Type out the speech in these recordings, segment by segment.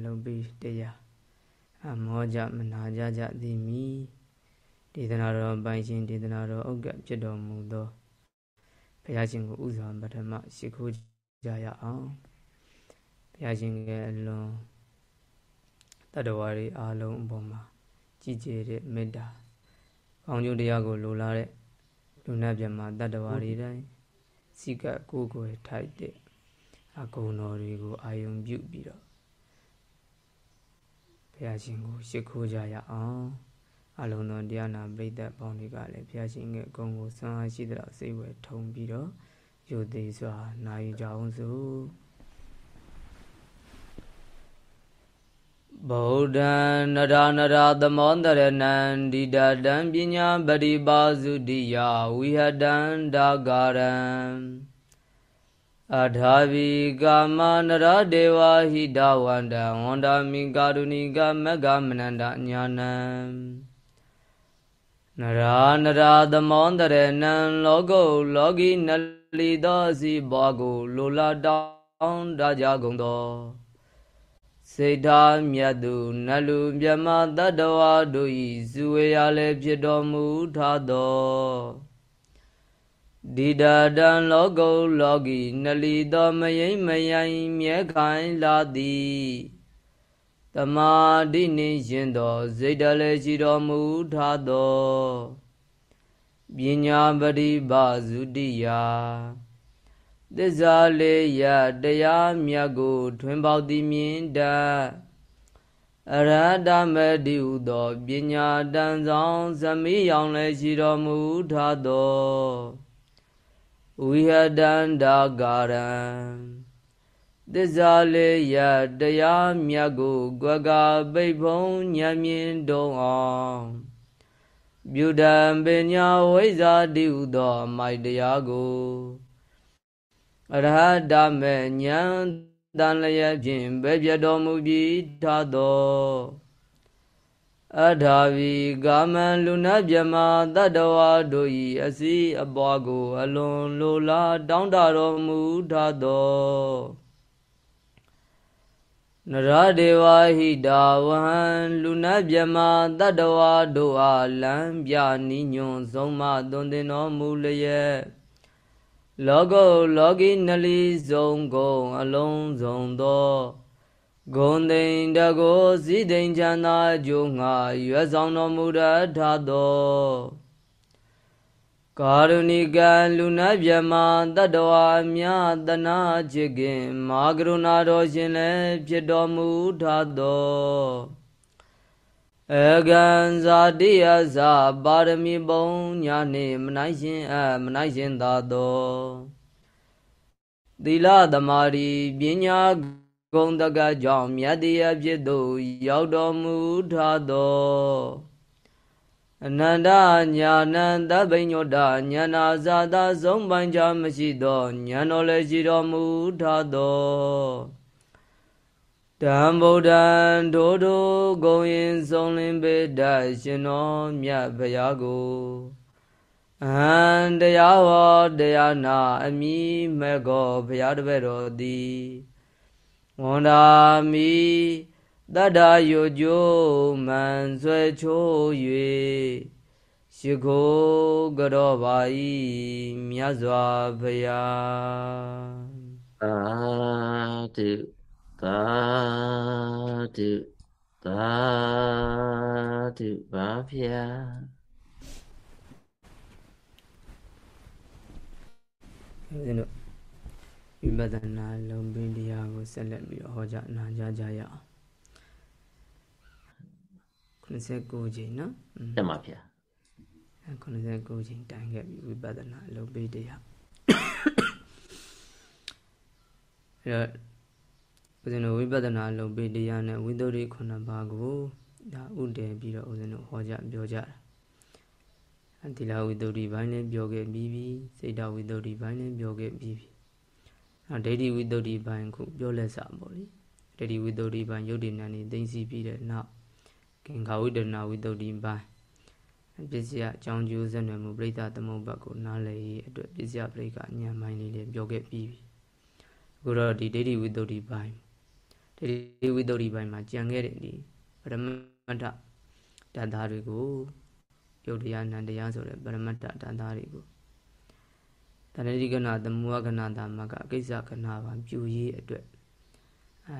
လုံးပြီးတရားအမောကြမနာကြကြသည်မိဒေသနာတော်ပိုင်ရှင်ဒေသနာတော်ဥက္ကဖြစ်တော်မူသောဘုရားရှင်ကိုဥစွာပထမရှိခိုးကြရအောင်ဘုရားရှင်ရဲ့အလွန်တတ္တဝါတွေအားလုံးအပေါ်မှာကြည်ကြည်တဲ့မေတ္တာကောင်းကျိုးတရားကိုလိုလားတဲ့လူနာပြမှာတတ္တဝါတွေတိုင်းစိကကိုယ်ကိုယ်ထိုက်တဲ့အကုံတော်တွေကိုအာယုံပြုပြီးတော့ ဘုရားရှင်ကိုရှိခိုးကြရအောင်အလုံးစုံတရားနာပရိသတ်ပေါင်းတွေကလည်းဘုရားရှင်ရဲ့ဂုဏ်ကိုဆွမ်းအားရှိတဲ့စိတ်ဝဲထုံပြီးတော့ယုတ်သေးစွာနာယူကြအောင်စို့ဗုဒ္ဓံနရနရသမောတရဏံဒိဋ္ဌတံပညာပရိပါစုတိယဝိဟတံဒါဂရံ အထာဝီကာမနရဒေဝဟိတဝန္တံဝန္တာမိကာရုဏိကမဂ္ဂမနန္တညာနံနရာနရာသမောတရဏံလောကုလောကီနလီသောစီဘောကိုလိုလာတောင်းတကြကုန်သောစေတာမြတ်သူနလူမြမတတ္တဝါတို့ဤဇူဝေရလည်းဖြစ်တော်မူထသော ဒီဒတံလောကုလောကီနလီသောမယိမ့်မယိုင်မြဲခိုင်လာသည်တမာတိနှင့်ရှင်သောစိတ်တလည်းရှိတော်မူထသောပညာပရိပါစုတိယသစ္စာလေးရတရားမြတ်ကို ထွင်ပေါသည်မြင်တတ်အရဟတမတိဟုသောပညာတန်ဆောင်သမိယောင်လည်းရှိတော်မူထသော ဝိဟတန္တာကာရံသစ္စာလေးရတရားမြတ်ကိုကွက်ကပိတ်ဖုံညံမြင်တုံအောင်ပြုတံပညာဝိဇ္ဇာတိဟုသောမိုက်တရားကိုအရဟတမေဉာဏ်တန်လျက်ဖြင့်ပဲပြတော်မူပြီးထသော အထာဝီကာမံလူနာမြမတတ္တဝါတို့၏အစီအပွားကို အလွန်လိုလားတောင်းတတော်မူထသောနရဒေဝဟိတာဝဟံလူနာမြမတတ္တဝါတို့အားလံပြနိညွန်ဆုံးမသွန်သင်တော်မူလျက်လောကုလောကီနလီဆုံးကုန်အလုံးစုံသော ဂုံသိန်တကိုစည်းသိန်ချမ်းသာကြိုးငါရွယ်ဆောင်တော်မူတတ်သောကာရုဏိကလူနာမြမတတ္တဝါမြတနာချစ်ခင်မာကရုဏာတော်ရှင်လည်းဖြစ်တော်မူထသောအကံဇာတိယဇာပါရမီပုံညာနှင့်မနိုင်ရှင်အမနိုင်ရှင်သာသောသီလသမာဓိပညာ ဂုံတကကြောင့်မြတ်တရားဖြစ်သို့ရောက်တော်မူထသောအနန္တညာဏံသဗ္ဗညုတဉာဏဇာတာဆုံးပိုင်းချမရှိသောဉာဏ်တော်လည်းရှိတော်မူထသောတံဗုဒ္ဓံဒိုဒိုဂုံရင်ဆုံးလင်းပေတရှင်တော်မြတ်ဘုရားကိုအဟံတရားဟောတရားနာအမိမဲ့ကောဘုရားတပည့်တော်သည် ဝန္ဒာမိတတ္တာယုကျိုးမန်ဆွဲချိုး၍ရှိခိုးကြောပါ၏မြတ်စွာဘုရားသာတုသာတုသာတုပါဗျာဦးဇင်းတို့ ဝိပဿနာလုံးပင်တရားကိုဆက်လက်ပြီးတော့ဟောကြားနာကြားကြရအောင်89ချိန်နော်တက်ပါဗျာ89ချိန်တိုင်ခဲ့ပြီဝိပဿနာလုံးပင်တရားအဲ့တော့ဦးဇင်းတို့ဝိပဿနာလုံးပင်တရားနဲ့ဝိသုဒ္ဓိခုနှစ်ပါးကိုဒါဥတည်ပြီးတော့ဦးဇင်းတို့ဟောကြားပြောကြတာသီလဝိတ္တုဒီဘိုင်းလည်းပြောခဲ့ပြီးပြီစိတ်တဝိတ္တုဒီဘိုင်းလည်းပြောခဲ့ပြီးပြီ ဒိဋ္ဌိဝိတ္တုဘိုင်းခုပြောလက်စာပေါ့လေဒိဋ္ဌိဝိတ္တုဘိုင်းယုတ်တိနံနေသိသိပြီးတဲ့နောက်ကင်္ခာဝိတ္တနာဝိတ္တုဘိုင်းပစ္စယအကြောင်းကျိုးဆက်နွယ်မှုပြိဿသမုပ္ပတ်ကိုနားလည်ရေးအတွက်ပစ္စယပရိကဉာဏ်မိုင်းလေးလည်းပြောခဲ့ပြီးပြီအခုတော့ဒီဒိဋ္ဌိဝိတ္တုဘိုင်းဒဒီဝိတ္တုရိပိုင်းမှာကြံခဲ့တဲ့ဒီပရမတ္ထတန်သားတွေကိုယုတ်တရားနန္တရားဆိုတဲ့ပရမတ္ထတန်သားတွေကို တဏှိကနာသမုဟကနာတာမကအကိစ္စကနာပါပြူရေးအတွက်အဲ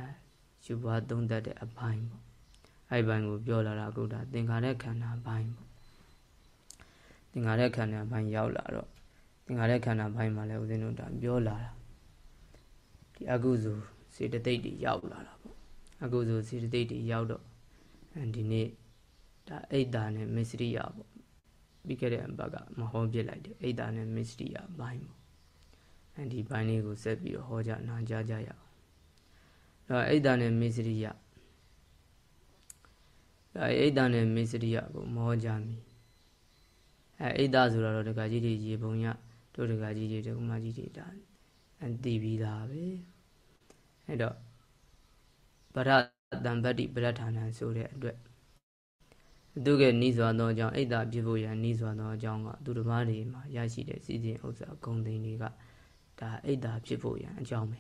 ယူပွားသုံးတတ်တဲ့အပိုင်းပေါ့အဲ့ဘိုင်းကိုပြောလာတာကုဒါသင်္ခါရခန္ဓာဘိုင်းပေါ့သင်္ခါရခန္ဓာဘိုင်းရောက်လာတော့သင်္ခါရခန္ဓာဘိုင်းမှာလည်းဦးဇင်းတို့ဒါပြောလာတာဒီအကုသိုလ်စေတသိက်တွေရောက်လာတာပေါ့အကုသိုလ်စေတသိက်တွေရောက်တော့ဒီနေ့ဒါအိတ်တာနဲ့မစ္စရိယပေါ့ ပြီးခဲ့တဲ့အပတ်ကမဟောပြလိုက်တယ်အိတ်တာနဲ့မစ္စရိယဘိုင်းပေါ့အဲဒီဘိုင်းလေးကိုဆက်ပြီးတော့ဟောကြနာကြားကြရအောင်တော့အိတ်တာနဲ့မစ္စရိယအဲအိတ်တာနဲ့မစ္စရိယကိုမဟောကြမီအဲအိတ်တာဆိုတော့ဒကာကြီးတွေရေပုံရတို့ဒကာကြီးတွေဒကမကြီးတွေဒါအတိပြီးသားပဲအဲ့တော့ပရတံပတ္တိပရဌာနဆိုတဲ့အတွက် သူကနီးစွာသောအကြောင်းအိတ်တာဖြစ်ဖို့ရန်နီးစွာသောအကြောင်းကသူတစ်ပါးတွေမှာရရှိတဲ့စီစဉ်ဥစ္စာဂုံသိန်းတွေကဒါအိတ်တာဖြစ်ဖို့ရန်အကြောင်းပဲ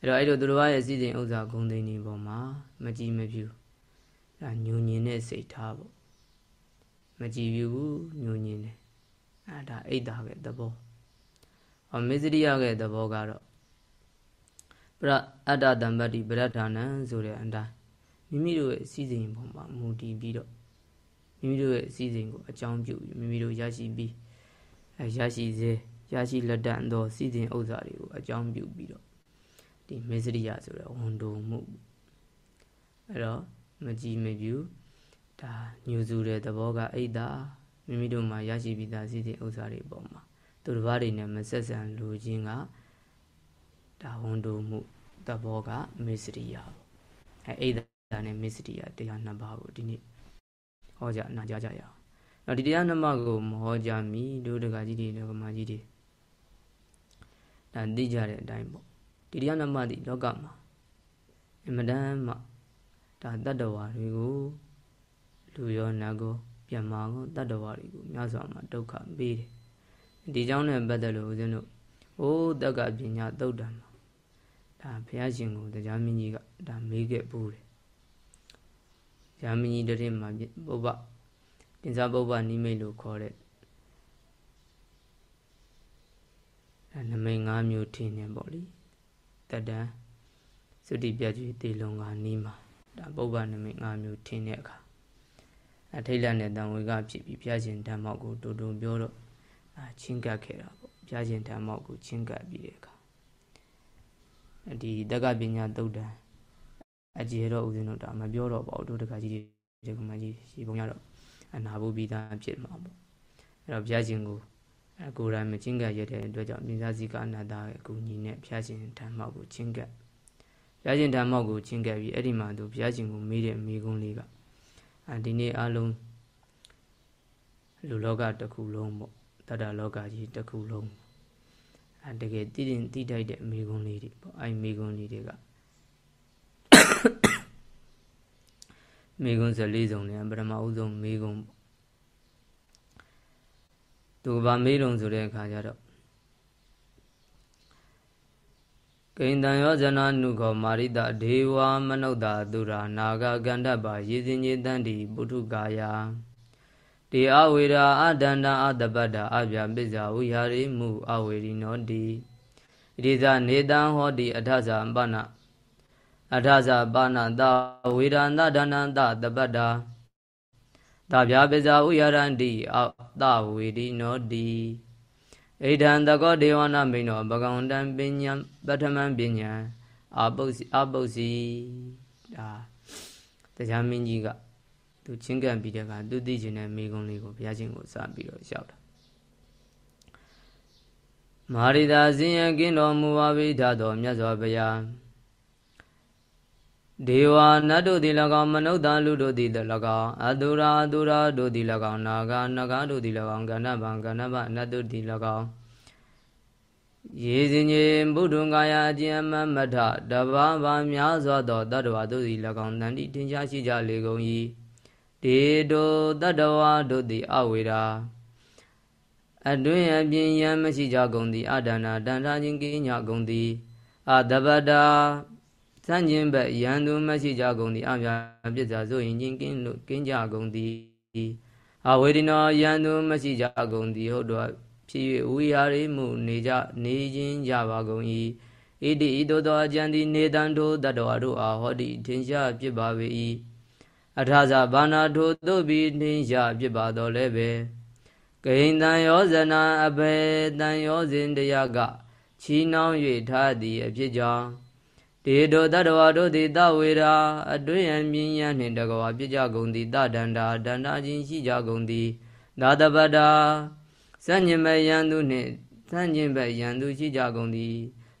အဲ့တော့အဲ့လိုသူတစ်ပါးရဲ့စီစဉ်ဥစ္စာဂုံသိန်းတွေပေါ်မှာမကြည်မပြူဒါညူညင်တဲ့စိတ်ထားပေါ့မကြည်ပြူဘူးညူညင်တယ်အဲဒါအိတ်တာရဲ့သဘောအမေစရိယရဲ့သဘောကတော့ပရအတ္တတံပတ္တိပရဌာနံဆိုတဲ့အတိုင်းမိမိတို့ရဲ့အစည်းအဝေးပုံမှာမူတည်ပြီးတော့ မိမိတို့ရဲ့အစည်းအဝေးကိုအကြောင်းပြုမိမိတို့ရရှိပြီးအဲရရှိစေရရှိလက်တန်သောစီစဉ်ဥစ္စာတွေကိုအကြောင်းပြုပြီးတော့ဒီမေစရိယဆိုတဲ့ဝန်တုံမှုအဲ့တော့မကြည်မပြူဒါညူစုတဲ့သဘောကအိတ်တာမိမိတို့မှာရရှိပြီးသားစီစဉ်ဥစ္စာတွေပေါ်မှာသူတစ်ပါးတွေနဲ့မဆက်ဆံလူချင်းကဒါဝန်တုံမှုသဘောကမေစရိယပေါ့အဲအိတ်တာနဲ့မေစရိယတရားနှစ်ပါးကိုဒီနေ့ ဟောကြနာကြကြရအောင်။နောက်ဒီတရားနှစ်ပါးကိုမဟောကြမီတို့တကကြီးတွေဒကမာကြီးတွေဒါသိကြတဲ့အတိုင်းပေါ့။ဒီတရားနှစ်ပါးဒီလောကမှာအမတန်မှဒါတတ္တဝါတွေကိုလူရောနတ်ကိုပြန်မာကိုတတ္တဝါတွေကိုများစွာမှဒုက္ခပေးတယ်။ဒီကြောင့်နဲ့ပတ်သက်လို့ဦးဇင်းတို့အိုးတက္ကပညာသုတ်တံမှာဒါဘုရားရှင်ကိုတရားမင်းကြီးကဒါမေးခဲ့ပူတယ်။ ရာမင်းကြီးတရင်မှာပုဗ္ဗတင်စားပုဗ္ဗနိမိတ်လို့ခေါ်တဲ့အဲနမိတ်၅မျိုးထင်းနေပေါ့လေ။တတံသုတိပြကျွေတေလုံကနီးမှာဒါပုဗ္ဗနမိတ်၅မျိုးထင်းတဲ့အခါအထိတ်လန့်တဲ့တန်ဝေကဖြစ်ပြီးဘုရားရှင်ဓမ္မောက်ကိုတူတူပြောတော့အာချင်းကပ်ခဲ့တာပေါ့ဘုရားရှင်ဓမ္မောက်ကိုချင်းကပ်ပြီးတဲ့အခါဒီတက္ကပညာသုတ်တံ အကျေတော့ဦးဇင်းတို့ဒါမပြောတော့ပါဘူးတို့တက္ကကြီးတွေဒီကမကြီးရှိပုံရတော့အနာဘူးပြီးသားဖြစ်မှာပေါ့အဲ့တော့ဘုရားရှင်ကိုအကိုယ်တိုင်မချင်းကပ်ရတဲ့အတွက်ကြောင့်မြင်စားစီကအနာတာရဲ့အကူညီနဲ့ဘုရားရှင်ဓမ္မောက်ကိုချင်းကပ်ဘုရားရှင်ဓမ္မောက်ကိုချင်းကပ်ပြီးအဲ့ဒီမှာသူဘုရားရှင်ကိုမေးတဲ့မေးခွန်းလေးကအဲဒီနေ့အလုံးလူလောကတစ်ခုလုံးပေါ့တတ္တလောကကြီးတစ်ခုလုံးအဲတကယ်တည်တင်တည်တိုက်တဲ့မိဂုံးလေးတွေပေါ့အဲမိဂုံးလေးတွေက မိဂုံး14စုံနဲ့ပထမဦးဆုံးမိဂုံးပေါ့သူကဘာမေးလုံးဆိုတဲ့အခါကျတော့ကိန္တံယောဇနာနုခောမာရိတဒေဝမနုဿာသူရာနာဂကန္တပါယေဇင်ညေတန္တိပုထုကာယတေအဝေရာအဒန္တာအတပတ္တာအပြပိစ္ဆာဝိဟာရိမုအဝေရိနောတိဣတိဇနေတံဟောတိအထဇာပန အထဇာပနတဝေရန္တဒန္တတပတ္တာတဗျာပိစ္ဆာဝိဟာရန္တိအတဝေရိနောတိဣဒံတကောဒေဝနာမိန်တော်ဘဂဝန္တံပညာပထမံပညာအာပုစီအာပုစီဒါတရားမင်းကြီးကသူချင်းကပ်ပြီးတဲ့ကသူသိကျင်တဲ့မိကုံးလေးကိုဘုရားရှင်ကိုစပြီးတော့လျှောက်တာမာရိတာဇင်ယကင်းတော်မူပါဘိဓာတော်မြတ်စွာဘုရား ဒေဝနတ်တို့သည်၎င်းမနုဿလူတို့သည်၎င်းအတုရာအတုရာတို့သည်၎င်းနာဂနဂတို့သည်၎င်းကဏ္ဍဗံကဏ္ဍဗနတ်တို့သည်၎င်းရေစင်ကြီးဘုဒ္ဓံကာယအကျဉ်မမထတဘာဘာများစွာသောတတ္တဝါတို့သည်၎င်းတန်တိထင်ရှားရှိကြလေကုန်၏ဒေတောတတ္တဝါတို့သည်အဝေရာအတွင်အပြင်ယံမရှိကြကုန်သည်အဒန္နာတန်ထာချင်းကိညာကုန်သည်အတပတ္တာ စံကျင်ဘက်ယန္တုမရှိကြကုန်သည်အပြာပြစ်စာဆိုရင်ချင်းကင်းလို့ကင်းကြကုန်သည်အဝေဒနောယန္တုမရှိကြကုန်သည်ဟုတ်တော့ဖြစ်၍ဝိဟာရိမှုနေကြနေခြင်းကြပါကုန်၏ဣတိဤသို့သောအကျံသည်နေတံထိုတတ္တဝါတို့အားဟောတိထင်ရှားဖြစ်ပါ၏အထာဇဘာနာထိုသို့ပြီးထင်ရှားဖြစ်ပါတော်လဲပဲဂိန်တန်ယောဇနာအဘေတန်ယောဇင်တရားကချီနှောင်း၍ထားသည်အဖြစ်ကြောင့် တေတောတတ္တဝါတို့သည်တဝေရာအတွင်းအမြင်ရနှင့်တကဝါပြကြကုန်သည်တဒန္တာဒန္တာချင်းရှိကြကုန်သည်သာတပတ္တာစัญญမယံသူနှင့်စัญญဘယံသူရှိကြကုန်သည်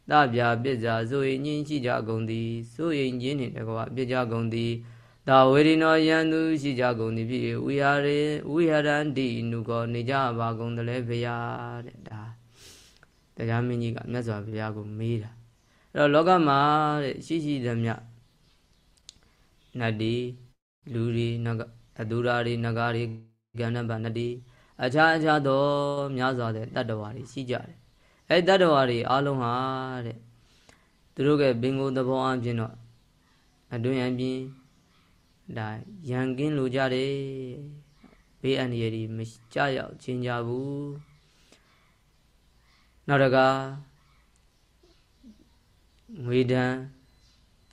တပြာပစ္စာဆိုရင်ညင်းရှိကြကုန်သည်ဆိုရင်ချင်းနှင့်တကဝါပြကြကုန်သည်တာဝေရိနောယံသူရှိကြကုန်သည်ဖြစ်ဝိဟာရေဝိဟရန္တိနုကောနေကြပါကုန်တယ်လေဖေယတဲ့ဒါတရားမင်းကြီးကမြတ်စွာဘုရားကိုမေးတာအဲ့ တော့လောကမှာတဲ့ရှိရှိသမျှနတ်ဒီလူတွေနဂအဒူရာတွေနဂါတွေကန္နဗနတိအခြားအခြားသောများစွာတဲ့တတ္တဝါတွေရှိကြတယ်အဲ့တတ္တဝါတွေအားလုံးဟာတဲ့သူတို့ကဘင်ကိုသဘောအပြင်တော့အတွင်အပြင်ဒါရန်ကင်းလိုကြတယ်ဘေးအန္တရာယ်တွေမကြရောက်ခြင်းကြဘူးနောက်တကား ငွေဒဏ်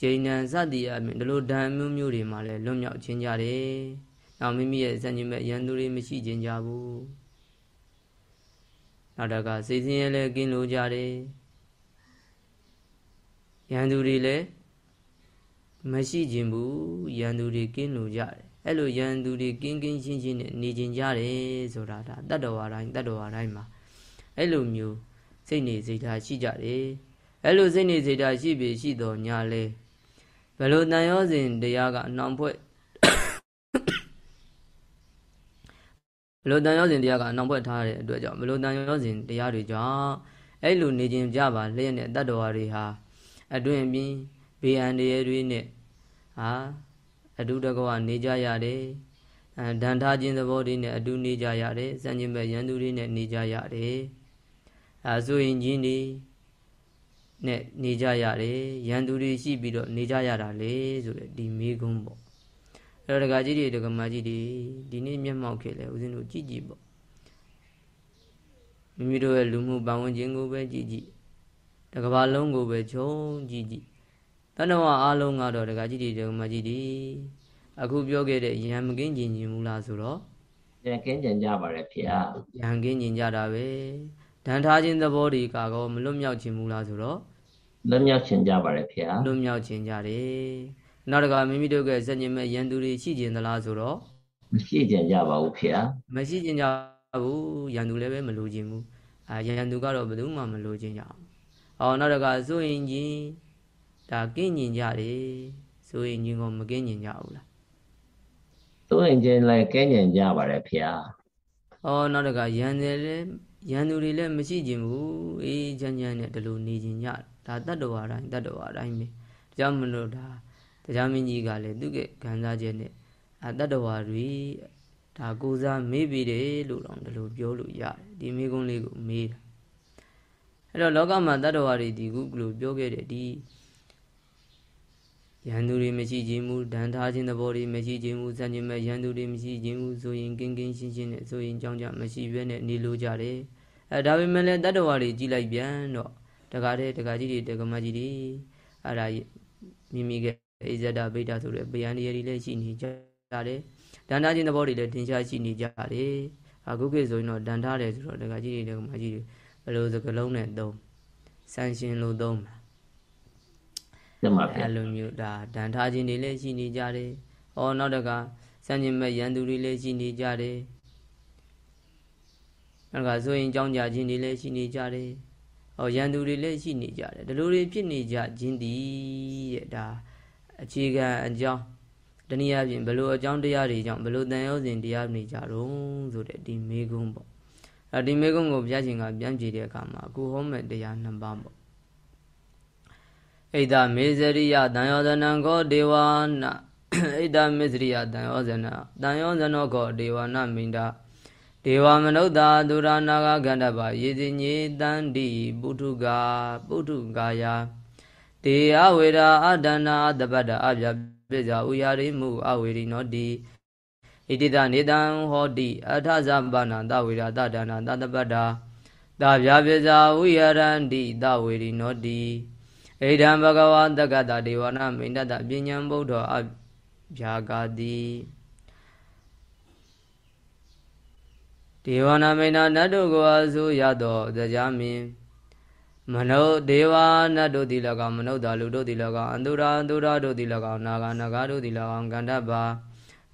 ကျိန်ဒဏ်စသည်အပြင်ဒီလိုဒဏ်မျိုးမျိုးတွေမှာလည်းလွတ်မြောက်ခြင်းကြတယ်။နောက်မိမိရဲ့စံကျင်မဲ့ရန်သူတွေမရှိခြင်းကြဘူး။နောက်တကစိတ်ဆင်းရဲလည်းကင်းလို့ကြတယ်။ရန်သူတွေလည်းမရှိခြင်းဘူးရန်သူတွေကင်းလို့ကြတယ်။အဲ့လိုရန်သူတွေကင်းကင်းရှင်းရှင်းနဲ့နေခြင်းကြတယ်ဆိုတာဒါတတ္တဝါတိုင်းတတ္တဝါတိုင်းမှာအဲ့လိုမျိုးစိတ်နေစိတ်ထားရှိကြတယ်။ အဲ့လိုစိတ်နေစေတာရှိပြီရှိတော်ညာလဲဘယ်လိုတန်ရောစဉ်တရားကအနှောင်ဖွဲ့ဘယ်လိုတန်ရောစဉ်တရားကအနှောင်ဖွဲ့ထားတဲ့အတွက်ကြောင့်ဘယ်လိုတန်ရောစဉ်တရားတွေကြောင့်အဲ့လိုနေခြင်းကြပါလျက်နဲ့တတ္တဝါတွေဟာအတွင်ပြင်းဘေးအန္တရာယ်တွေနဲ့ဟာအတုတကဝနေကြရတယ်အဲဒဏ်ထားခြင်းသဘောတွေနဲ့အတူနေကြရတယ်စံကျင်မဲ့ရန်သူတွေနဲ့နေကြရတယ်အဲဆိုရင်ချင်းတွေ နဲ့နေကြရတယ်ရန်သူတွေရှိပြီးတော့နေကြရတာလေဆိုတဲ့ဒီမေးခွန်းပေါ့အဲ့တော့ဒကာကြီးတွေဒကာမကြီးတွေဒီနေ့မျက်မှောက်ခဲ့လေဦးဇင်းတို့ကြည့်ကြည့်ပေါ့မိမိတို့ရဲ့လူမှုပတ်ဝန်းကျင်ကိုပဲကြည့်ကြည့်တကဘာလုံးကိုပဲခြုံကြည့်ကြည့်တဏှာအားလုံးကတော့ဒကာကြီးတွေဒကာမကြီးတွေအခုပြောခဲ့တဲ့ရံမကင်းကျင်ကျင်မူလားဆိုတော့ရံကင်းကျင်ကြပါတယ်ဖေ။ရံကင်းကျင်ကြတာပဲ။ဒဏ်ထားခြင်းသဘောတွေကတော့မလွတ်မြောက်ခြင်းမူလားဆိုတော့ လွတ်မြောက်ခြင်းကြပါတယ်ဖေ။လွတ်မြောက်ခြင်းကြတယ်။နောက်တကမိမိတို့ကစัญญမဲ့ရန်သူတွေရှိခြင်းသလားဆိုတော့မရှိခြင်းကြပါဘူးဖေ။မရှိခြင်းကြဘူးရန်သူလည်းပဲမလိုခြင်းဘူး။အာရန်သူကတော့ဘယ်သူမှမလိုခြင်းကြဘူး။အော်နောက်တကစိုးရင်ချင်းဒါကင်းကျင်ကြတယ်။စိုးရင်ချင်းကမကင်းကျင်ကြဘူးလား။စိုးရင်ချင်းလည်းကင်းကျင်ကြပါတယ်ဖေ။အော်နောက်တကရန်တယ်လည်းရန်သူတွေလည်းမရှိခြင်းဘူးအေးချမ်းချမ်းနဲ့ဒီလိုနေခြင်းကြ ဒါတတ္တဝါတိုင်းတတ္တဝါတိုင်းပဲဒါကြောင့်မလို့ဒါတရားမင်းကြီးကလည်းသူကခံစားချက်နဲ့အတတ္တဝါတွေဒါကိုစားမေးပြီးတယ်လို့တော့ဒီလိုပြောလို့ရတယ်ဒီမိကုံးလေးကိုမေးတာအဲ့တော့လောကမှာတတ္တဝါတွေဒီခုလိုပြောခဲ့တဲ့ဒီရန်သူတွေမရှိခြင်းမူဒဏ်ထားခြင်းသဘောတွေမရှိခြင်းမူစံခြင်းမဲ့ရန်သူတွေမရှိခြင်းမူဆိုရင်ကင်းကင်းရှင်းရှင်းနဲ့ဆိုရင်ကြောင်းကြမရှိဘဲနဲ့နေလို့ကြတယ်အဲဒါပေမဲ့လည်းတတ္တဝါတွေကြီးလိုက်ပြန်တော့ တကားတဲ့တကားကြီးတွေတကမကြီးတွေအဲ့ဒါမိမိကအိဇဒဗိဒ္ဓဆိုတဲ့ဗျာနေရီလည်းရှိနေကြတယ်ဒန္တာချင်းသဘောတွေလည်းတင်ရှားရှိနေကြတယ်အခုခေတ်ဆိုရင်တော့ဒန္တာတယ်ဆိုတော့တကားကြီးတွေတကမကြီးတွေဘယ်လိုစကလုံးနဲ့သုံးဆန်ရှင်လို့သုံးမှာမှန်ပါဗျာအဲ့လိုမျိုးဒါဒန်ထားခြင်းတွေလည်းရှိနေကြတယ်။အော်နောက်တကစံကျင်မဲ့ရန်သူတွေလည်းရှိနေကြတယ်။နောက်ကဆိုရင်ကြောင်းကြခြင်းတွေလည်းရှိနေကြတယ်။ အော်ရန်သူတွေလည်းရှိနေကြတယ်။ဒီလိုတွေဖြစ်နေကြခြင်းတည်းတဲ့ဒါအခြေခံအကြောင်းတနည်းအားဖြင့်ဘလို့အကြောင်းတရားတွေကြောင့်ဘလို့တန်ရောစဉ်တရားနေကြတော့ဆိုတဲ့ဒီမေကုန်းပေါ့။အဲဒီမေကုန်းကိုဘုရားရှင်ကပြန်ကြည့်တဲ့အခါမှာအခုဟောမဲ့တရားနှစ်ပါးပေါ့ဣဒမေဇရိယတံယောဇနံခောဒေဝနာဣဒမေဇရိယတံယောဇနတံယောဇနောခောဒေဝနာမိန္ဒ ဒေဝမနုဿာဒုရနာဂကန္တပယေတိညေတန္တိပုထုကာပုထုကာယတေအဝေရာအဒနာအတပတ္တအပြပိဇာဥယာရိမှုအဝေရိနောတိဣတိတနေတံဟောတိအထဇပနာတဝေရာတဒါနာတတပတ္တာတဗျာပိဇာဥယရန္တိတဝေရိနောတိဣဒံဘဂဝါတက္ကတဒေဝနာမိန္ဒတပညာဗုဒ္ဓအဗျာဂာတိ ဒေဝနာမိန္ဒနတ်တို့ကိုအစုရသောတရားမင်းမနုဒေဝနတ်တို့သည်၎င်းမနုဿာလူတို့သည်၎င်းအန္တုရာအန္တုရာတို့သည်၎င်းနာဂနာဂတို့သည်၎င်းကန္တဗာ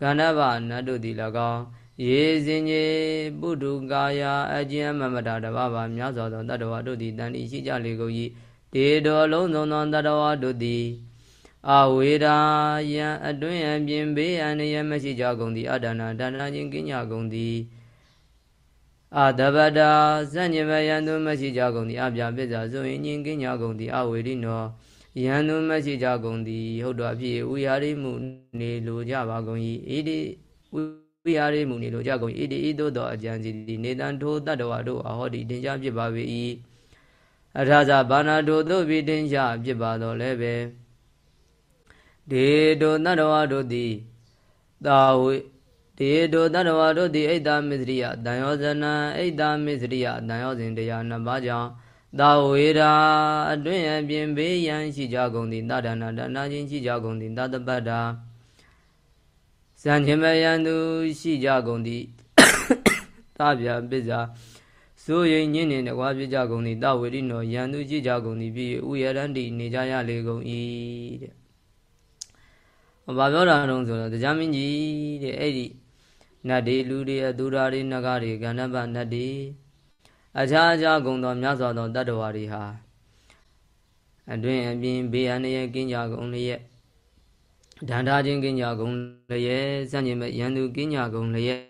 ကန္တဗာနတ်တို့သည်၎င်းရေစင်ကြီးပုတုကာယအကျဉ်းမမတာတဘာဘာမြတ်စွာသောတတ္တဝါတို့သည်တန်တိရှိကြလေကုန်၏တေတော်လုံးစုံသောတတ္တဝါတို့သည်အဝေရာယံအတွင်းအပြင်ဘေးအန္တရာယ်မရှိကြကုန်သည်အတ္တနာတဏ္ဍာချင်းကင်းကြကုန်သည် အာတပတာစัญญမယံသူမရှိကြကုန်သည်အပြပစ္စာဆိုရင်ညင်ကင်းကြကုန်သည်အဝေရိနောယံသူမရှိကြကုန်သည်ဟုတ်တော်အဖြစ်ဥယာရိမှုနေလိုကြပါကုန်၏ဣတိဥယာရိမှုနေလိုကြကုန်၏ဣတိဤသို့သောအကြံစီသည်နေတံထိုတတ္တဝါတို့အဟောဒီတင်ကြဖြစ်ပါ၏အထာဇဘာနာတို့သို့ပြီးတင်ကြဖြစ်ပါတော်လည်းပဲဒေတောတတ္တဝါတို့သည်တာဝေ တေတောတတ္တဝါတို့သည်အိတ်တာမစ္စရိယတန်ရောဇနံအိတ်တာမစ္စရိယတန်ရောစဉ်တရားနှစ်ပါးကြောင့်သာဝေရာအတွင်အပြင်ဘေးရန်ရှိကြကုန်သည်တဒနာဒနာချင်းရှိကြကုန်သည်တတပတ္တာဇန်ခြင်းမယံသူရှိကြကုန်သည်တဗျာပစ္စာဆိုရင်ညင်းနေတကွာပြကြကုန်သည်တဝေရိနောယံသူရှိကြကုန်သည်ပြီးဥယရန္တိနေကြရလေကုန်၏တဲ့ဘာပြောတာတုံးဆိုတော့တရားမင်းကြီးတဲ့အဲ့ဒီ နတ်တွေလူတွေအသူရာတွေနဂါတွေကန္နပနတ်တွေအခြားအခြားဂုံသောမြတ်စွာသောတတ္တဝါတွေဟာအတွင်အပြင်ဘေးအန္တရာယ်ကင်းကြကုန်လျက်ဒန္တာချင်းကင်းကြကုန်လျက်စံ့ကျင်မဲ့ရန်သူကင်းကြကုန်လျက်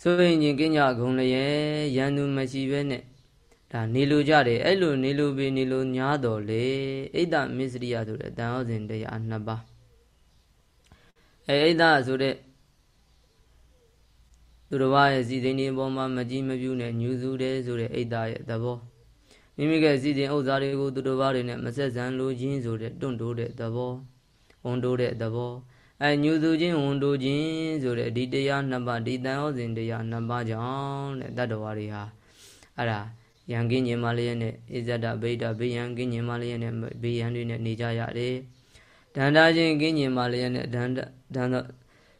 ဆိုရင်ချင်းကင်းကြကုန်လျက်ရန်သူမရှိဘဲနဲ့ဒါနေလိုကြတယ်အဲ့လိုနေလိုပေနေလိုညားတော်လေအိတ်တမစ္စရိယဆိုတဲ့တန်ဟောစဉ်တရားနှစ်ပါး အဲအိဒါဆိုတဲ့သူတော်ဘာရဲ့စီစဉ်ဒီအပေါ်မှာမကြည့်မပြူနဲ့ညူစုတယ်ဆိုတဲ့အိဒါရဲ့သဘောမိမိကစီစဉ်ဥစ္စာတွေကိုသူတော်ဘာတွေနဲ့မဆက်ဆံလိုခြင်းဆိုတဲ့တွန့်တိုးတဲ့သဘောဝန်တိုးတဲ့သဘောအဲညူစုခြင်းဝန်တိုးခြင်းဆိုတဲ့ဒီတရားနှစ်ပါးဒီတန်ဟောစဉ်တရားနှစ်ပါးကြောင့်တဲ့တတ္တဝါတွေဟာအဲ့ဒါယံကင်းညင်မလေးရဲ့နဲ့ဣဇဒဗိဒဘေးယံကင်းညင်မလေးရဲ့နဲ့ဘေးယံတွေနဲ့နေကြရတယ်ဒန္တာချင်းကင်းညင်ပါလျက်နဲ့ဒန္တ ဒန္တ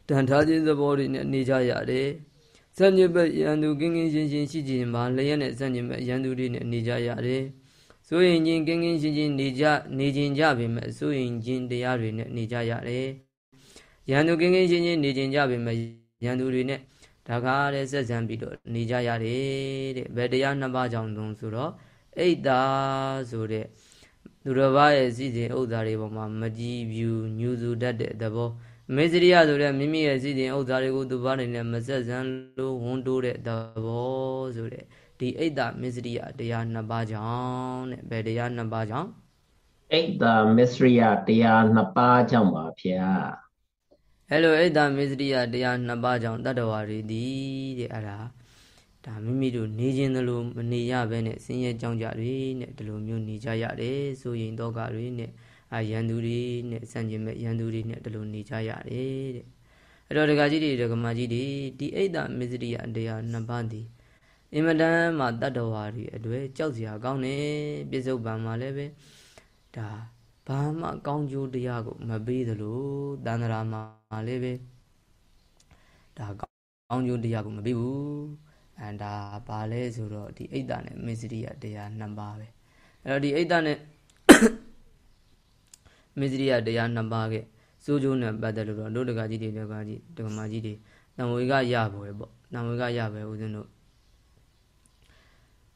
ဒန္တာချင်းသဘောတွေနဲ့နေကြရတယ်။ဇန်ညဘရန်သူကင်းကင်းရှင်းရှင်းရှိခြင်းပါလျက်နဲ့ဇန်ညဘရန်သူတွေနဲ့နေကြရတယ်။ဆိုရင်ချင်းကင်းကင်းရှင်းရှင်းနေကြနေခြင်းကြပေမဲ့ဆိုရင်ချင်းတရားတွေနဲ့နေကြရတယ်။ရန်သူကင်းကင်းရှင်းရှင်းနေခြင်းကြပေမဲ့ရန်သူတွေနဲ့ဒါကားတဲ့ဆက်ဆံပြီးတော့နေကြရတယ်တဲ့။ဘယ်တရားနှစ်ပါးကြောင့်တုံးဆိုတော့အိတ်တာဆိုတဲ့သူတော်ဘာရဲ့စီစဉ်ဥစ္စာတွေပေါ်မှာမကြည်ပြူညူစုတတ်တဲ့သဘော မေစရိယဆိုတဲ့မိမိရဲ့စီစဉ်ဥစ္စာတွေကိုသူဘာနေနဲ့မဆက်ဆံလို့ဝန်တိုးတဲ့သဘောဆိုတဲ့ဒီအိတ်တာမေစရိယတရားနှစ်ပါးကြောင့်တဲ့ဘယ်တရားနှစ်ပါးကြောင့်အိတ်တာမစ္စရိယတရားနှစ်ပါးကြောင့်ပါဗျာအဲ့လိုအိတ်တာမေစရိယတရားနှစ်ပါးကြောင့်တတ္တဝါတွေဒီတဲ့အဲ့ဒါဒါမိမိတို့နေခြင်းသလိုမနေရဘဲနဲ့ဆင်းရဲကြောင်းကြတွေနဲ့ဒီလိုမျိုးနေကြရတယ်ဆိုရင်တော့ကတွေနဲ့ အာရန်သူတွေနဲ့စံကျင်မဲ့ရန်သူတွေနဲ့ဒီလိုနေကြရတယ်တဲ့အဲ့တော့ဒကာကြီးတွေဒကာမကြီးတွေဒီအိတ်တမစ္စရိယတရားနှစ်ပါးဒီအင်မတန်မှတတ္တဝါတွေအတွေ့ကြောက်စရာကောင်းတယ်ပြစ္ဆုတ်ပံမှာလည်းပဲဒါဘာမှကောင်းကျိုးတရားကိုမပေးသလိုတန်ត្រာမှာလည်းပဲဒါကောင်းကျိုးတရားကိုမပေးဘူးအဲဒါဘာလဲဆိုတော့ဒီအိတ်တာနဲ့မစ္စရိယတရားနှစ်ပါးပဲအဲ့တော့ဒီအိတ်တာနဲ့ မစ္စရိယတရားနှစ်ပါးကစိုးကျိုးနဲ့ပတ်သက်လို့တော့တို့တကကြီးတွေတကကြီးတကမာကြီးတွေတံဝေကရပွဲပေါ့တံဝေကရပွဲဦးဇင်းတို့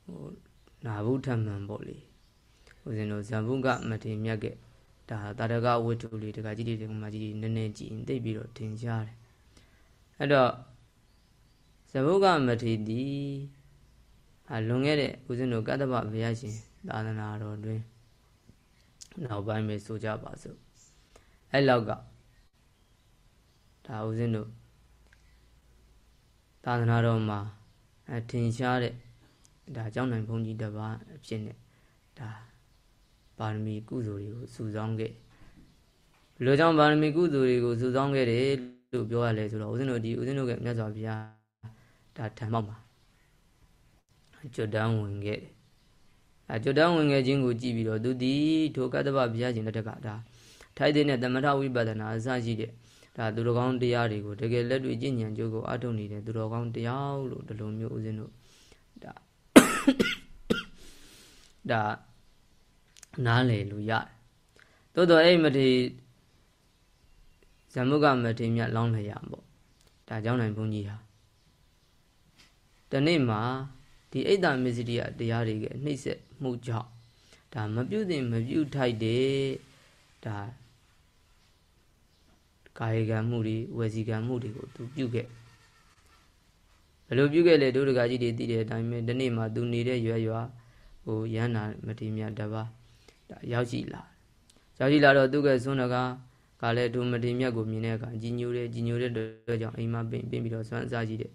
ဟိုနာဘုထမှန်ပေါ့လေဦးဇင်းတို့ဇံဘုကမထေမြတ်ကဒါတာရကဝတ္ထုလေးတကကြီးတွေတကမာကြီးတွေနည်းနည်းကြည့်ရင်သိပြီးတော့ထင်ရှားတယ်အဲ့တော့ဇဗုကမထေတိအလွန်ခဲ့တဲ့ဦးဇင်းတို့ကတ္တဗဘုရားရှင်သာသနာတော်တွင် နောက်ပိုင်းပဲဆိုကြပါစို့အဲ့လောက်ကဒါဦးဇင်းတို့သာသနာတော်မှာအထင်ရှားတဲ့ဒါကြောင့်နိုင်ဘုန်းကြီးတစ်ပါးအဖြစ်နဲ့ဒါပါရမီကုသိုလ်တွေကိုစုဆောင်းခဲ့ဘယ်လိုကြောင့်ပါရမီကုသိုလ်တွေကိုစုဆောင်းခဲ့တယ်လို့ပြောရလဲဆိုတော့ဦးဇင်းတို့ဒီဦးဇင်းတို့ကမြတ်စွာဘုရားဒါထံပေါက်မှာကျွတ်တန်းဝင်ခဲ့တယ် အဲကျွတ်တန်းဝင်ခဲ့ခြင်းကိုကြည့်ပြီးတော့သူဒီထိုကတ္တဗဘုရားရှင်တက်ကဒါထိုက်တဲ့နဲ့သမထဝိပဿနာအစရှိတဲ့ဒါသူတော်ကောင်းတရားတွေကိုတကယ်လက်တွေ့ကျင့်ဉာဏ်ကြိုးကိုအထုတ်နေတဲ့သူတော်ကောင်းတရားလို့ဒီလိုမျိုးဦးဇင်းတို့ဒါဒါနားလည်လို့ရတယ်တိုးတော့အဲ့မထေဇမုကမထေမြတ်လောင်းလျာပေါ့ဒါကြောင့်နိုင်ဘုန်းကြီးဟာဒီနေ့မှာ ဒီအိတ်တာမစ္စရိယတရားတွေကနှိမ့်ဆက်မှုကြောင့်ဒါမပြုတ်တင်မပြုတ်ထိုက်တဲ့ဒါကာယကံမှုတွေဝစီကံမှုတွေကိုသူပြုတ်ခဲ့ဘယ်လိုပြုတ်ခဲ့လဲဒုဒကာကြီးတွေသိတဲ့အတိုင်းပဲဒီနေ့မှာသူနေတဲ့ရွယ်ရွာဟိုရဟန္တာမတိမြတ်တပါဒါရောက်ရှိလာရောက်ရှိလာတော့သူကစွန်းတကားကလည်းဒုမတိမြတ်ကိုမြင်တဲ့အခါကြီးညိုတဲ့ကြီးညိုတဲ့အတွက်ကြောင့်အိမ်မှာပင်ပင်ပြီးတော့စွမ်းအစားရှိတဲ့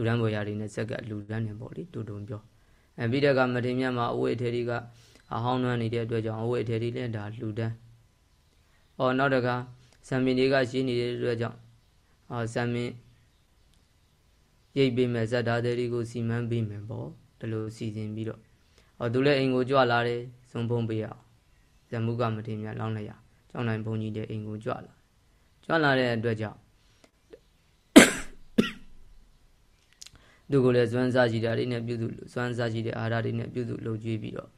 လူတန်းပေါ်ရာတွေနဲ့ဆက်ကလူတန်းနေပေါ့လေတူတုံပြောအဲပြီးတဲ့ကမတိမြတ်မှာအဝိအထေရီကအဟောင်းနှွမ်းနေတဲ့အတွက်ကြောင့်အဝိအထေရီလည်းဒါလူတန်းဟောနောက်တကဇံမင်းတွေကရှိနေတဲ့အတွက်ကြောင့်ဟောဇံမင်းရိပ်ပေးမယ်ဇတ်သားတွေကိုစီမံပေးမယ်ပေါ့ဒီလိုစီစဉ်ပြီးတော့ဟောသူလည်းအိမ်ကိုကြွလာတယ်ဇုံဖုံးပေးအောင်ဇမုကမထေမြတ်လောင်းလိုက်ရကျောင်းနိုင်ဘုန်းကြီးတဲ့အိမ်ကိုကြွလာကြွလာတဲ့အတွက်ကြောင့် သူကိုလည်းစွမ်းစားကြည့်တာတွေနဲ့ပြုစုစွမ်းစားကြည့်တဲ့အာဟာရတွေနဲ့ပြုစုလှုပ်ကြွေးပြီးတော့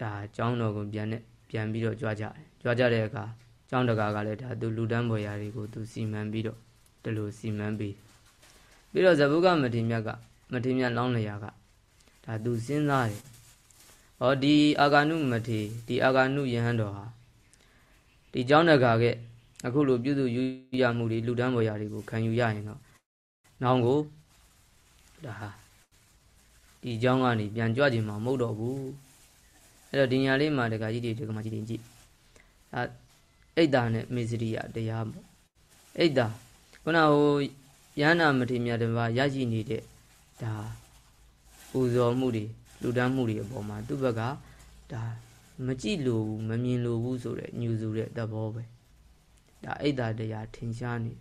ဒါကျောင်းတော်ကိုပြန်နဲ့ပြန်ပြီးတော့ကြွားကြတယ်ကြွားကြတဲ့အခါကျောင်းတကာကလည်းဒါသူလူတန်းပေါ်ရာတွေကိုသူစီမံပြီးတော့ဒီလိုစီမံပြီးပြီးတော့ဇဘုကမထေမြတ်ကမထေမြတ်လောင်းလျာကဒါသူစဉ်းစားတယ်။ဟောဒီအာဂာနုမထေဒီအာဂာနုယဟန်တော်ဟာဒီကျောင်းတကာကအခုလိုပြုစုယူရမှုတွေလူတန်းပေါ်ရာတွေကိုခံယူရရင်တော့နောင်ကို ဒါဟာဒီเจ้าကနေပြန်ကြွခြင်းမှာမဟုတ်တော့ဘူး။အဲ့တော့ဒီညာလေးမှာတက္ကကြီးတွေတက္ကမကြီးတွေကြည့်။ဒါအိတ်တာနဲ့မေစရိယတရားပေါ့။အိတ်တာခုနဟိုယန္နာမထေမြတ်တပါရရှိနေတဲ့ဒါပူဇော်မှုတွေလူတန်းမှုတွေအပေါ်မှာသူ့ဘက်ကဒါမကြည့်လို့မမြင်လို့ဘူးဆိုတဲ့ညူစုတဲ့သဘောပဲဒါအိတ်တာတရားထင်ရှားနေ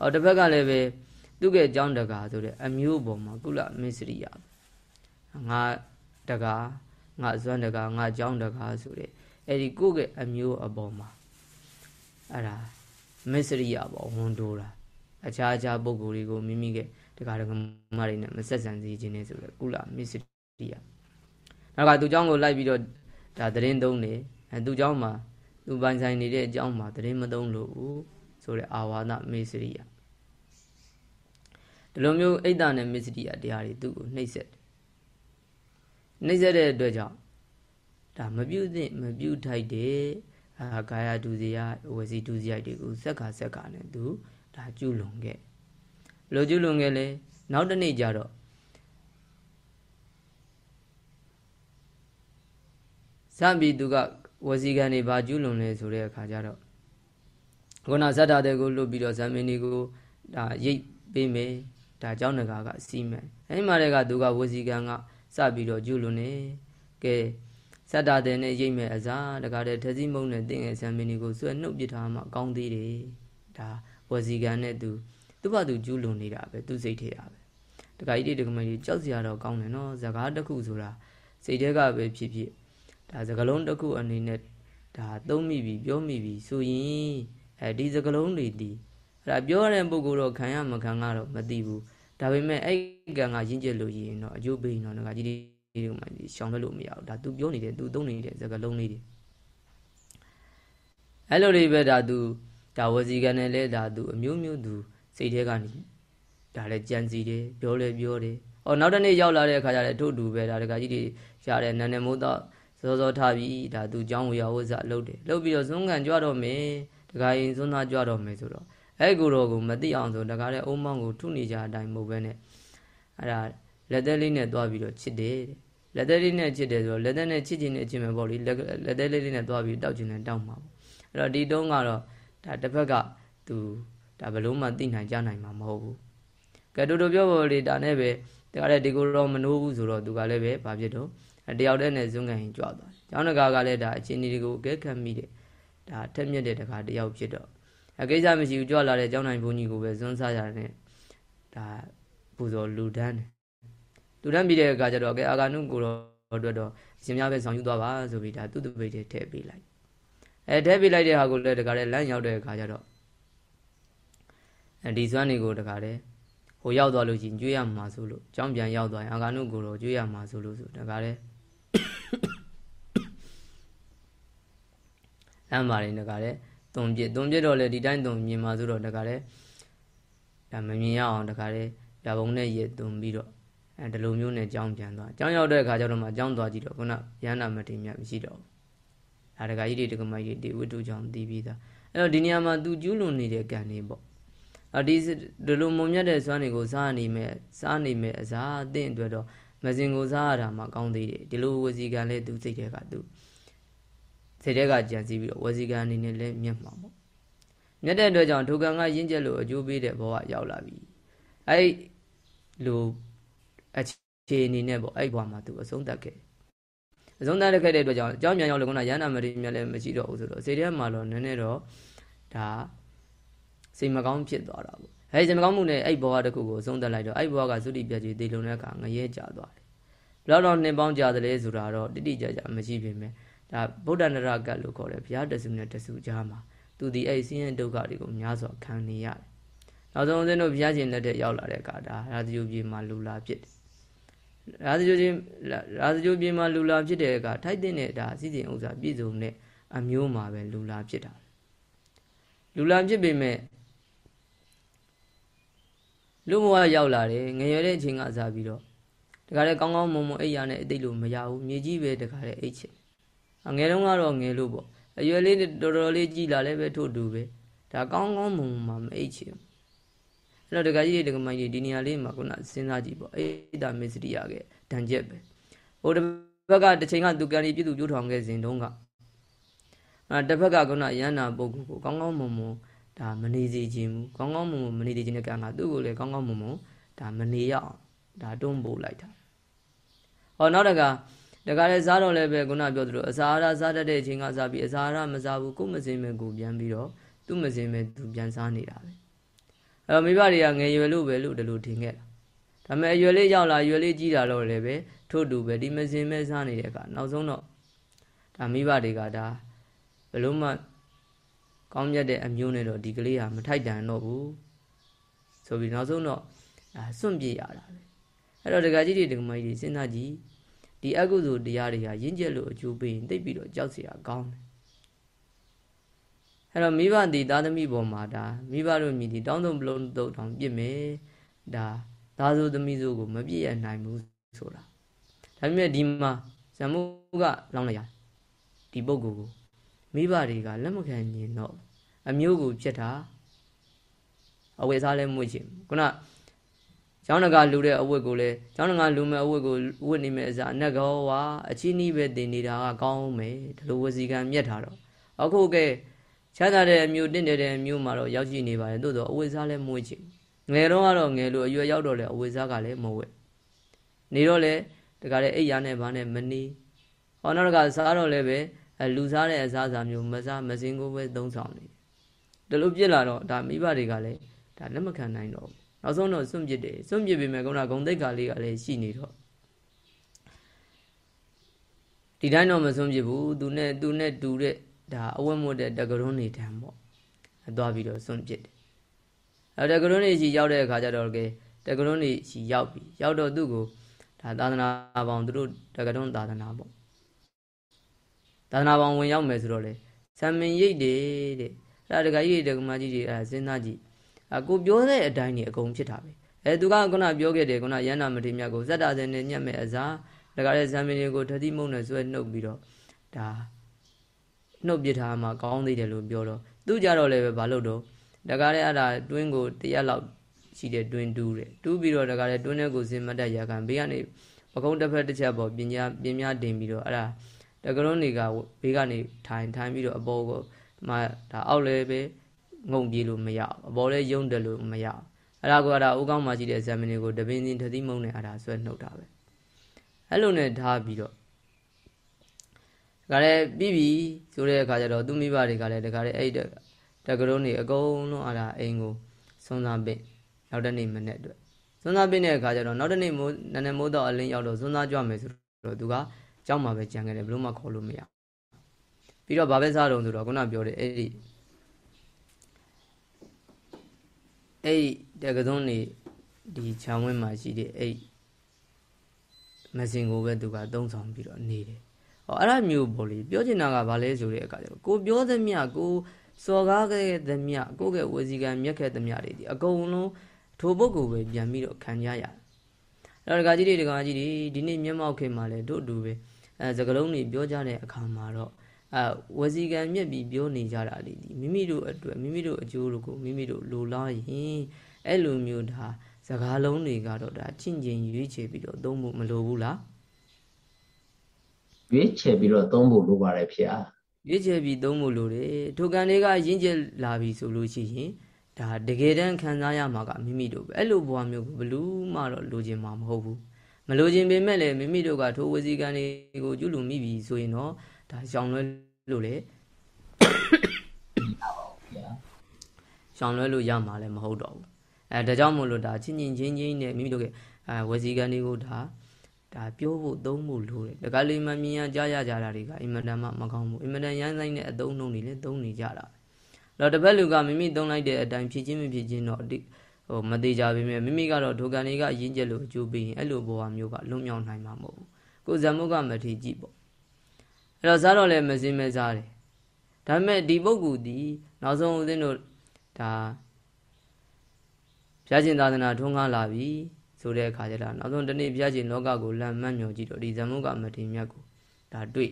အော်တစ်ဘက်ကလည်းပဲ သူ့ရဲ့အကြောင်းတကာဆိုတဲ့အမျိုးပေါ်မှာကုလမစ္စရိယငါတကာငါဇွမ်းတကာငါအကြောင်းတကာဆိုတဲ့အဲ့ဒီကိုယ့်ရဲ့အမျိုးအပေါ်မှာအဲ့ဒါမစ္စရိယပေါ့ဝန်တိုးတာအခြားအခြားပုံကိုယ်တွေကိုမိမိကတခါတခါမတွေနဲ့မဆက်ဆံစေခြင်းနဲ့ဆိုတော့ကုလမစ္စရိယနောက်ကသူเจ้าကိုလိုက်ပြီးတော့ဒါသတင်းသုံးတယ်အဲသူเจ้าမှာသူပိုင်ဆိုင်နေတဲ့အကြောင်းမှာသတင်းမသုံးလို့ဆိုတဲ့အာဝါဒမစ္စရိယ ဒီလိုမျိုးအိတ်တာနဲ့မစ္စရိယတရားတွေသူ့ကိုနှိပ်စက်တယ်နှိပ်စက်တဲ့အတွက်ကြောင့်ဒါမပြုတ်သင့်မပြုတ်ထိုက်တဲ့အာကာယဒုစရိုက်ဝစီဒုစရိုက်တွေကိုစက္ခါစက္ခါနဲ့သူဒါကျူးလွန်ခဲ့လိုကျူးလွန်ခဲ့လဲနောက်တစ်နေ့ကျတော့စံပြီးသူကဝစီကံတွေဘာကျူးလွန်လဲဆိုတဲ့အခါကျတော့ခုနဇတ်တာတဲ့ကိုလွတ်ပြီးတော့ဇံမင်းကြီးကိုဒါရိတ်ပေးမယ် ဒါကြောင့်ငါကစီမံအဲ့မှာလည်းကသူကဝစီကံကစပြီးတော့ကျူးလွန်နေကဲစတ္တာတဲ့နဲ့ရိတ်မဲ့အစားတကားတဲ့ထစီမုံနဲ့တင့်ငယ်ဆံမင်းကြီးကိုဆွဲနှုတ်ပစ်ထားမှကောင်းသေးတယ်ဒါဝစီကံနဲ့သူသူ့ဘာသူကျူးလွန်နေတာပဲသူစိတ်ထဲတာပဲတကားကြီးတိတကမကြီးကြောက်စရာတော့ကောင်းတယ်နော်ဇကားတစ်ခုဆိုတာစိတ်ထဲကပဲဖြစ်ဖြစ်ဒါစကလုံးတစ်ခုအနေနဲ့ဒါသုံးမိပြီပြောမိပြီဆိုရင်အဲဒီစကလုံးတွေဒီ အဲ့ဒါပြောရတဲ့ပုဂ္ဂိုလ်တော့ခံရမခံကတော့မသိဘူးဒါပေမဲ့အဲ့ကံကရင့်ကျက်လို့ရင်တော့အကျိုးပေးရင်တော့ငါကြီးဒီဒီမှာရှောင်လွှတ်လို့မရဘူးဒါ तू ပြောနေတယ် तू သုံးနေတဲ့စကလုံးလေးတွေအဲ့လိုလေးပဲဒါ तू ဒါဝစီကံနဲ့လဲဒါသူအမျိုးမျိုးသူစိတ်ထဲကနေဒါလဲကြံစီတယ်ပြောလဲပြောတယ်။အော်နောက်တစ်နေ့ရောက်လာတဲ့အခါကျလည်းထို့တူပဲဒါတကကြီးတွေရှားတယ်နန်းနေမိုးတော့စောစောထားပြီးဒါသူเจ้าဝေယဝဇလှုပ်တယ်လှုပ်ပြီးတော့ဇွန်းကန်ကြွတော့မယ်တကရင်ဇွန်းသားကြွတော့မယ်ဆိုတော့ အဲ့ကိုတော့ကိုမသိအောင်ဆိုတကလည်းအုံမောင်းကိုထုနေကြအတိုင်းမဟုတ်ပဲနဲ့အဲ့ဒါလက်သက်လေးနဲ့သွားပြီးတော့ချစ်တယ်တဲ့လက်သက်လေးနဲ့ချစ်တယ်ဆိုတော့လက်သက်နဲ့ချစ်ခြင်းနဲ့ချစ်မယ်ပေါ့လေလက်သက်လေးနဲ့သွားပြီးတောက်ခြင်းနဲ့တောက်မှာပေါ့အဲ့တော့ဒီတုံးကတော့ဒါတစ်ဖက်ကသူဒါဘလို့မှသိနိုင်ကြနိုင်မှာမဟုတ်ဘူးကဲတူတူပြောပေါ်လေဒါနဲ့ပဲတကယ်ဒီကိုတော့မနိုးဘူးဆိုတော့သူကလည်းပဲဘာဖြစ်တော့တယောက်တည်းနဲ့ဇွန်းကန်ရင်ကြွသွားတယ်ကျောင်းတကာကလည်းဒါအချင်းတွေကိုအကဲခတ်မိတယ်ဒါထက်မြက်တဲ့တကာတယောက်ဖြစ်တော့ အကိစ္စမရှိဘူးကြွလာတဲ့ကျောင်းနိုင်ဘုန်းကြီးကိုပဲဇွန်းစားကြတယ်ဒါပူဇော်လူဒန်းတယ်လူဒန်းပြီးတဲ့အခါကျတော့ကဲအာဂါနုကိုတော့အတွက်တော့အရှင်များပဲဆောင်ယူသွားပါဆိုပြီးဒါသူ့တပိတ်ထဲထည့်ပေးလိုက်အဲထည့်ပေးလိုက်တဲ့ဟာကိုလည်းတကားလည်းလမ်းရောက်တဲ့အခါကျတော့အဲဒီစွမ်းတွေကိုတကားလည်းဟိုရောက်သွားလို့ရှိရင်ကျွေးရမှာဆိုလို့ကြောင်းပြန်ရောက်သွားရင်အာဂါနုကိုတော့ကျွေးရမှာဆိုလို့ဆိုတကားလည်းလမ်းပါရင်တကားလည်း သွန်ပြစ်သွန်ပြစ်တော့လေဒီတိုင်းသွန်မြင်မှာဆိုတော့တခါလေဒါမမြင်ရအောင်တခါလေပြပုံနဲ့ရေသွန်ပြီးတော့အဲဒီလိုမျိုးနဲ့ကြောင်းပြန်သွားကြောင်းရောက်တဲ့အခါကျတော့မှကြောင်းသွားကြည့်တော့ခုနရဟန္တာမတိမြတ်မရှိတော့ဘူးဒါတခါကြီးတွေတကမကြီးတွေဝိတုကြောင့်တီးပြီးသားအဲ့တော့ဒီနေရာမှာသူကျူးလွန်နေတဲ့ကံတွေပေါ့အဒီဒီလိုမုံမြတ်တဲ့စွမ်းတွေကိုစားနေမဲ့စားနေမဲ့အစားအသင့်အတွက်တော့မစင်ကိုစားရတာမှကောင်းသေးတယ်ဒီလိုဝစီကံလဲသူစိတ်ထဲကသူ့ စိတ်ထဲကကြံစည်ပြီးတော့ဝစီကံအနေနဲ့လဲမြတ်မှာပေါ့မြတ်တဲ့အတွက်ကြောင့်ဒုက္ခကရင်းကျက်လို့အကျိုးပေးတဲ့ဘဝရောက်လာပြီအဲ့လိုအခြေအနေနဲ့ပေါ့အဲ့ဘဝမှာ तू အဆုံးသတ်ခဲ့အဆုံးသတ်ခဲ့တဲ့အတွက်ကြောင့်အကြောင်းမြန်ရောက်လို့ခုနရဟန္တာမရိမြတ်လည်းမရှိတော့ဘူးဆိုတော့စိတ်ထဲမှာတော့နည်းနည်းတော့ဒါစိတ်မကောင်းဖြစ်သွားတာပေါ့အဲဒီစိတ်မကောင်းမှုနဲ့အဲ့ဘဝတစ်ခုကိုအဆုံးသတ်လိုက်တော့အဲ့ဘဝကသုတိပြကြီးတေလုံတဲ့အခါငရဲကြသွားတယ်ဘယ်တော့တော့နှစ်ပေါင်းကြာတယ်လေဆိုတာတော့တိတိကျကျမရှိပြင်မဲ့ ဒါဗုဒ္ဓနရကတ်လို့ခေါ်တယ်ဘုရားတဆူနဲ့တဆူကြားမှာသူဒီအဲ့ဆင်းရဲဒုက္ခတွေကိုများစွာခံနေရတယ်နောက်ဆုံးဦးဇင်းတို့ဘုရားရှင်လက်ထက်ရောက်လာတဲ့အခါဒါရာဇယုပြေမှာလူလာဖြစ်တယ်ရာဇဂိုချင်းရာဇဂိုပြေမှာလူလာဖြစ်တဲ့အခါထိုက်တဲ့ဒါအစည်းစိမ်ဥစ္စာပြည့်စုံတဲ့အမျိုးမှာပဲလူလာဖြစ်တာလူလာဖြစ်ပေမဲ့လူဘဝရောက်လာတယ်ငရွယ်တဲ့အချိန်ကစားပြီးတော့တခါလေကောင်းကောင်းမွန်မွန်အိယာနဲ့အသိလို့မရဘူးမြေကြီးပဲတခါလေအိတ်ချင် ငယ်တုန်းကတော့ငယ်လို့ပေါ့အရွယ်လေးတော်တော်လေးကြီးလာလည်းပဲထို့တူပဲဒါကောင်းကောင်းမွန်မွန်မအိတ်ချင်အဲ့တော့ဒကာကြီးတွေဒကာမကြီးဒီနေရာလေးမှာခုနစဉ်းစားကြည့်ပေါ့အေဒါမစ္စရိယကဒဏ်ချက်ပဲဟိုတစ်ဘက်ကတစ်ချိန်ကသူကံဒီပြည်သူပြိုးထောင်ခဲ့စဉ်တုန်းကအဲ့တစ်ဘက်ကခုနရဟန္တာပုဂ္ဂိုလ်ကိုကောင်းကောင်းမွန်မွန်ဒါမနေစေခြင်းဘူးကောင်းကောင်းမွန်မွန်မနေစေခြင်းတဲ့ကံကသူ့ကိုလည်းကောင်းကောင်းမွန်မွန်ဒါမနေရအောင်ဒါတွန်းပို့လိုက်တာဟောနောက်တက တကလည်းစားတော့လည်းပဲခုနပြောသလိုအစာအာဟာရစားတတ်တဲ့အချိန်ကစားပြီးအစာအာဟာရမစားဘူးကိုယ်မစင်မဲ့ကိုပြန်ပြီးတော့သူ့မစင်မဲ့သူပြန်စားနေတာပဲအဲ့တော့မိဘတွေကငယ်ရွယ်လို့ပဲလို့ဒီလိုထင်ခဲ့တာဒါပေမဲ့အရွယ်လေးရောက်လာရွယ်လေးကြီးလာတော့လည်းပဲထို့တူပဲဒီမစင်မဲ့စားနေတဲ့အခါနောက်ဆုံးတော့ဒါမိဘတွေကဒါဘယ်လို့မှကောင်းမြတ်တဲ့အမျိုးနဲ့တော့ဒီကလေးဟာမထိုက်တန်တော့ဘူးဆိုပြီးနောက်ဆုံးတော့ဒါစွန့်ပြေးရတာပဲအဲ့တော့ဒကာကြီးတွေဒကာမကြီးတွေစဉ်းစားကြည့် ဒီအကုသိုလ်တရားတွေဟာရင့်ကျက်လို့အကျိုးပေးရင်တိတ်ပြီးတော့ကြောက်စရာကောင်းတယ်အဲ့တော့မိဘဒီသားသမီးပေါ်မှာဒါမိဘတို့မြည်ဒီတောင်းတုံပလုံးတုံတောင်ပြစ်မယ်ဒါသားစုသမီးစုကိုမပြည့်ရနိုင်ဘူးဆိုတာဒါပေမဲ့ဒီမှာဇမုကလောင်းလိုက်ရဒီပုဂ္ဂိုလ်ကိုမိဘတွေကလက်မခံညင်တော့အမျိုးကိုပြစ်တာအဝယ်စားလဲမွေ့ချင်ခုန ကျောင်းတကာလူတဲ့အဝတ်ကိုလည်းကျောင်းတကာလူမဲ့အဝတ်ကိုဝတ်နေမဲ့အစားအနက်ကောဝါအချင်းကြီးပဲတင်နေတာကကောင်းမယ်ဒီလိုဝစီကံမြက်ထားတော့အခုကဲချမ်းသာတဲ့အမျိုးတင့်တဲ့အမျိုးမှာတော့ရောက်ရှိနေပါတယ်သို့တော့အဝတ်စားလည်းမွေးချင်ငယ်တော့ကတော့ငယ်လို့အရွယ်ရောက်တော့လေအဝတ်စားကလည်းမဝတ်နေတော့လေတခါလေအိတ်ရနဲ့ဘာနဲ့မနေဟောနောက်တခါစားတော့လည်းပဲလူစားတဲ့အစားအစာမျိုးမစားမစင်ကိုပဲသုံးဆောင်နေတယ်ဒီလိုပြစ်လာတော့ဒါမိဘတွေကလည်းဒါလက်မခံနိုင်တော့ဘူး နောက်ဆုံးတော့စွန့်ပစ်တယ်စွန့်ပစ်ပေမဲ့ကုနာဂုံတိတ်ကာလေးကလည်းရှိနေတော့ဒီတိုင်းတော့မစွန့်ပစ်ဘူးသူနဲ့သူနဲ့တူတဲ့ဒါအဝတ်မွတ်တဲ့တကရုံးနေတန်းပေါ့အသွားပြီးတော့စွန့်ပစ်တယ်အဲတကရုံးနေရှိရောက်တဲ့အခါကျတော့ကဲတကရုံးနေရှိရောက်ပြီရောက်တော့သူ့ကိုဒါသာသနာပေါင်းသူတို့တကရုံးသာသနာပေါ့သာသနာပေါင်းဝင်ရောက်မယ်ဆိုတော့လေဆံမင်ရိတ်တယ်တဲ့အဲ့ဒါတကကြီးတကမကြီးတွေအဲစဉ်းစားကြည့် အကိုပြောတဲ့အတိုင်းနေအကုန်ဖြစ်တာပဲအဲသူကခုနပြောခဲ့တယ်ခုနရန်နာမထေမြတ်ကိုဇက်တာစင်နဲ့ညက်မဲ့အစားတကလည်းဇံမင်းတွေကိုထတိမုံနဲ့ဆွဲနှုတ်ပြီးတော့ဒါနှုတ်ပစ်ထားမှကောင်းသေးတယ်လို့ပြောတော့သူကြတော့လည်းပဲဘာလို့တော့တကလည်းအဲ့ဒါတွင်းကိုတရက်လောက်ရှိတဲ့တွင်းတူးတယ်တူးပြီးတော့တကလည်းတွင်းထဲကိုစင်မတ်တက်ရခံဘေးကနေပကုံးတစ်ဖက်တစ်ချက်ပေါ်ပညာပညာတင်ပြီးတော့အဲ့ဒါတကရုံးတွေကဘေးကနေထိုင်ထိုင်ပြီးတော့အပေါ်ကိုမှဒါအောက်လည်းပဲ ငုံပြေးလို့မရဘူးအပေါ်လည်းယုံတယ်လို့မရဘူးအဲ့ဒါကအဲ့ဒါဥကောင်းမှရှိတဲ့ဇာမဏေကိုတပင်းစင်ထသီးမုံနဲ့အဲ့ဒါဆွဲနှုတ်တာပဲအဲ့လိုနဲ့ထားပြီးတော့ဒါလည်းပြီးပြီဆိုတဲ့အခါကျတော့သူမိဘတွေကလည်းတခါလေအဲ့တကရုံးနေအကုန်လုံးအားလာအိမ်ကိုစွန်းစားပင့်နောက်တနေ့မနေ့အတွက်စွန်းစားပင့်တဲ့အခါကျတော့နောက်တနေ့မိုးနည်းနည်းမိုးတော့အလင်းရောက်တော့စွန်းစားကြွမယ်ဆိုတော့သူကကြောက်မှာပဲကြံခဲ့တယ်ဘလို့မှခေါ်လို့မရပြီးတော့ဘာပဲစားတော့ဆိုတော့ခုနပြောတဲ့အဲ့ဒီ အဲ့တကသုံးနေဒီခြံဝင်းမှာရှိတဲ့အဲ့မစင်ကိုပဲသူကသုံးဆောင်ပြီးတော့နေတယ်ဟောအဲ့ဒါမျိုးပေါ့လေပြောချင်တာကဘာလဲဆိုတဲ့အခါကျတော့ကိုပြောသမျှကိုစော်ကားခဲ့သမျှကိုကဝစီကံမြက်ခဲ့သမျှတွေဒီအကုန်လုံးထိုပုဂ္ဂိုလ်ပဲပြန်ပြီးတော့ခံကြရတယ်အဲ့တော့ဒကာကြီးတွေဒကာကြီးတွေဒီနေ့မျက်မှောက်ခင်မှာလဲတို့တူပဲအဲစကလုံးတွေပြောကြတဲ့အခါမှာတော့ အဲဝစီကံမြက်ပြီးပြောနေကြတာလေဒီမိမိတို့အတွက်မိမိတို့အကျိုးကိုမိမိတို့လိုလားရင်အဲ့လိုမျိုးဒါစကားလုံးတွေကတော့ဒါချင့်ချင်းရွေးချယ်ပြီးတော့သုံးဖို့မလိုဘူးလားရွေးချယ်ပြီးတော့သုံးဖို့လိုပါတယ်ဖေရွေးချယ်ပြီးသုံးဖို့လိုတယ်ထိုကံတွေကရင့်ကျက်လာပြီဆိုလို့ရှိရင်ဒါတကယ်တမ်းခံစားရမှာကမိမိတို့ပဲအဲ့လိုဘဝမျိုးကိုဘလူးမှတော့လိုချင်မှာမဟုတ်ဘူးမလိုချင်ပေမဲ့လည်းမိမိတို့ကထိုဝစီကံတွေကိုကျွလူမိပြီဆိုရင်တော့ ဒါရှောင်လွဲလို့လေရှောင်လွဲလို့ရမှာလည်းမဟုတ်တော့ဘူးအဲဒါကြောင့်မို့လို့ဒါချင်းချင်းချင်းချင်းနဲ့မိမိတို့ကအဲဝစီကံတွေကိုဒါဒါပြောဖို့သုံးဖို့လိုတယ်တကယ်လို့မမြင်ရကြားရကြတာတွေကအင်မတန်မှမကောင်းဘူးအင်မတန်ရမ်းဆိုင်တဲ့အသုံးနှုန်းတွေလည်းသုံးနေကြတာတော့တစ်ဖက်လူကမိမိသုံးလိုက်တဲ့အတိုင်းဖြည့်ချင်းမဖြည့်ချင်းတော့ဟိုမသေးကြပေမဲ့မိမိကတော့ဒုက္ခတွေကအရင်ကျက်လို့အကျိုးပေးရင်အဲ့လိုဘဝမျိုးကလွတ်မြောက်နိုင်မှာမဟုတ်ဘူးကိုဇမုကမထေကြည့်ပေါ့ အဲ့တော့စားတော့လည်းမစင်းမဲစားတယ်ဒါပေမဲ့ဒီပုဂ္ဂိုလ်ဒီနောက်ဆုံးဦးဇင်းတို့ဒါဘုရားရှင်သာသနာထွန်းကားလာပြီဆိုတဲ့အခါကျတော့နောက်ဆုံးတနေ့ဘုရားရှင်လောကကိုလမ်းမှတ်မြော်ကြည့်တော့ဒီဇမုကမထေမြတ်ကိုဒါတွေ့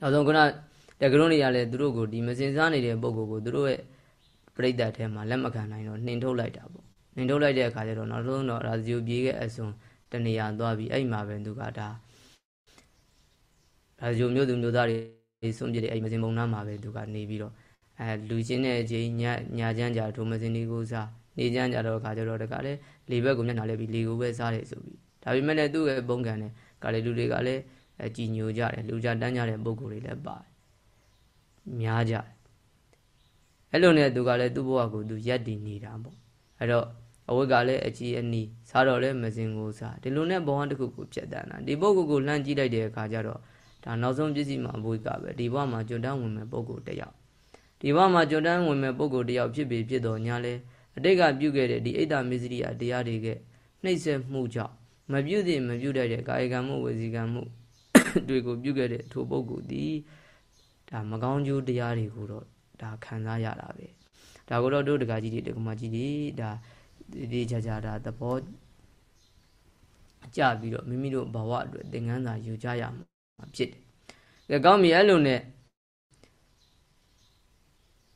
နောက်ဆုံးခုနတကရုံးတွေကလည်းသူတို့ကိုဒီမစင်စားနေတဲ့ပုံကိုသူတို့ရဲ့ပြိဿတ်ထဲမှာလက်မခံနိုင်တော့နှင်ထုတ်လိုက်တာပေါ့နှင်ထုတ်လိုက်တဲ့အခါကျတော့နောက်ဆုံးတော့ရာဇီယိုပြေးခဲ့အစွန်တနေရာသွားပြီးအဲ့မှာပဲသူကဒါ ရာဇီယိုမျိုးသူမျိုးသားတွေဆုံးပြတဲ့အဲ့မစင်ပုံနားမှာပဲသူကနေပြီးတော့အဲလူချင်းတဲ့အချိန်ညညာချမ်းကြဒုမစင်ဒီကိုစားနေချမ်းကြတော့ခါကျတော့တကလည်းလေဘက်ကိုမျက်နှာလဲပြီးလေကိုပဲစားတယ်ဆိုပြီးဒါပေမဲ့လည်းသူ့ရဲ့ပုံကံနဲ့ကလည်းလူတွေကလည်းအကြည်ညိုကြတယ်လူကြတန်းကြတဲ့ပုံကိုယ်တွေလည်းပါတယ်များကြတယ်အဲ့လိုနဲ့သူကလည်းသူ့ဘဝကိုသူရက်တည်နေတာပေါ့အဲ့တော့အဝတ်ကလည်းအကြည်အနီးစားတော့လည်းမစင်ကိုစားဒီလိုနဲ့ဘဝတစ်ခုကိုပြတ်တန်းတာဒီပုဂ္ဂိုလ်ကိုလှမ်းကြည့်လိုက်တဲ့အခါကျတော့ ဒါနောက်ဆုံးပစ္စည်းမှာအဘွေကပဲဒီဘဝမှာကြွတန်းဝင်မဲ့ပုဂ္ဂိုလ်တယောက်ဒီဘဝမှာကြွတန်းဝင်မဲ့ပုဂ္ဂိုလ်တယောက်ဖြစ်ပြီးဖြစ်တော့ညာလဲအတိတ်ကပြုခဲ့တဲ့ဒီအိတ်တာမစ္စရိယတရားတွေကနှိမ့်ဆက်မှုကြောင့်မပြုသည့်မပြုတတ်တဲ့ကာယကံမှုဝစီကံမှုတွေကိုပြုခဲ့တဲ့ထိုပုဂ္ဂိုလ်ဒီဒါမကောင်းကျိုးတရားတွေကိုတော့ဒါခံစားရတာပဲဒါကိုတော့တို့တကကြီးတွေတကမကြီးတွေဒါဒီကြကြဒါသဘောကြပြီးတော့မိမိတို့ဘဝအတွက်သင်ခန်းစာယူကြရမှာ ဖြစ်တယ်။ကဲကောင်းပြီအဲ့လိုနဲ့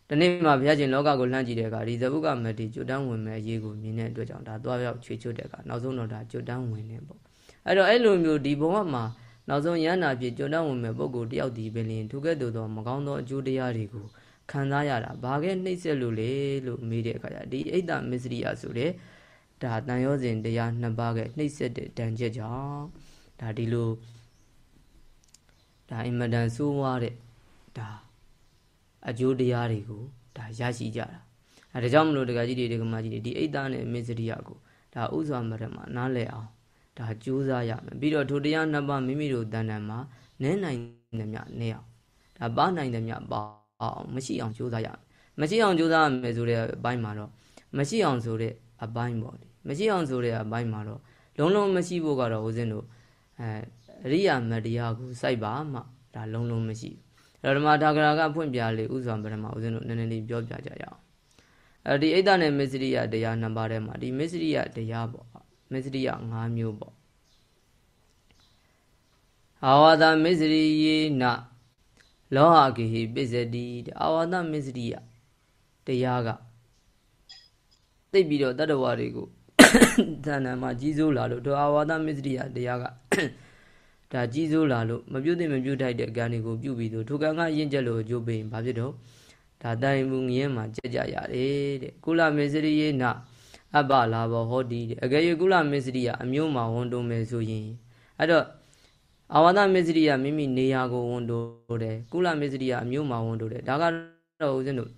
ဒီနေ့မှာဘုရားရှင်လောကကိုလှမ်းကြည့်တဲ့အခါဒီဇဗုကမတိကျွတ်တန်းဝင်မဲ့အရေးကိုမြင်တဲ့အတွက်ကြောင့်ဒါသွားရောက်ချွေချွတ်တဲ့အခါနောက်ဆုံးတော့ဒါကျွတ်တန်းဝင်နေပေါ့အဲ့တော့အဲ့လိုမျိုးဒီဘဝမှာနောက်ဆုံးရဟနာဖြစ်ကျွတ်တန်းဝင်မဲ့ပုဂ္ဂိုလ်တယောက်ဒီပင်လင်ထိုကဲ့သို့သောမကောင်းသောအကျိုးတရားတွေကိုခံစားရတာဘာကဲနှိမ့်ဆက်လို့လေလို့မေးတဲ့အခါကျဒီအိတ်တမစ္စရိယဆိုတဲ့ဒါတန်ရောစဉ်တရားနှစ်ပါးကနှိမ့်ဆက်တဲ့တန်ချက်ကြောင့်ဒါဒီလို ဒါအင်မတန်ဆိုးဝါးတဲ့ဒါအကျိုးတရားတွေကိုဒါရရှိကြတာအဲဒါကြောင့်မလို့တကကြီးတွေတကမကြီးတွေဒီအိတ်သားနဲ့မစ္စရိယကိုဒါဥစွာမရမှာနားလည်အောင်ဒါကြိုးစားရမယ်ပြီးတော့ထိုတရားနှစ်ပါးမိမိတို့တန်တန်မှာနည်းနိုင်သမျှနည်းအောင်ဒါပါနိုင်သမျှပါအောင်မရှိအောင်ကြိုးစားရမယ်မရှိအောင်ကြိုးစားရမယ်ဆိုတဲ့အပိုင်းမှာတော့မရှိအောင်ဆိုတဲ့အပိုင်းပေါ့လေမရှိအောင်ဆိုတဲ့အပိုင်းမှာတော့လုံးလုံးမရှိဖို့ကတော့ဦးဇင်းတို့အဲ အရိယာမတရားကိုစိုက်ပါမှဒါလုံးလုံးမရှိဘူးအဲ့တော့ဓမ္မဒါဂရာကဖွင့်ပြလေဥစွာပထမဦးဇင်းတို့နည်းနည်းလေးပြောပြကြရအောင်အဲ့ဒီအိတ်တနဲ့မစ္စရိယတရားနှစ်ပါးထဲမှာဒီမစ္စရိယတရားပေါ့မစ္စရိယ၅မျိုးပေါ့အာဝါဒမစ္စရိယေနလောဟဂေဟိပိစတိအာဝါဒမစ္စရိယတရားကသိပြီးတော့တတ္တဝါတွေကိုသဏ္ဍာန်မှာကြီးစိုးလာလို့ဒုအာဝါဒမစ္စရိယတရားက ဒါကြီးစိုးလာလို့မပြုတ်တဲ့မပြုတ်ထိုက်တဲ့ကံတွေကိုပြုတ်ပြီးတော့ထိုကံကရင့်ကျက်လို့အကျိုးပေးရင်ဘာဖြစ်တော့ဒါတိုင်မှုငင်းမှာကြက်ကြရတယ်တဲ့ကုလမေစရိယေနအပ္ပလာဘောဟောတိတဲ့အကယ်၍ကုလမေစရိယအမျိုးမှာဝန်တုံမယ်ဆိုရင်အဲ့တော့အာဝါဒမစ္စရိယမိမိနေရာကိုဝန်တိုးတယ်ကုလမစ္စရိယအမျိုးမှာဝန်တိုးတယ်ဒါကတော့ဦးဇင်းတို့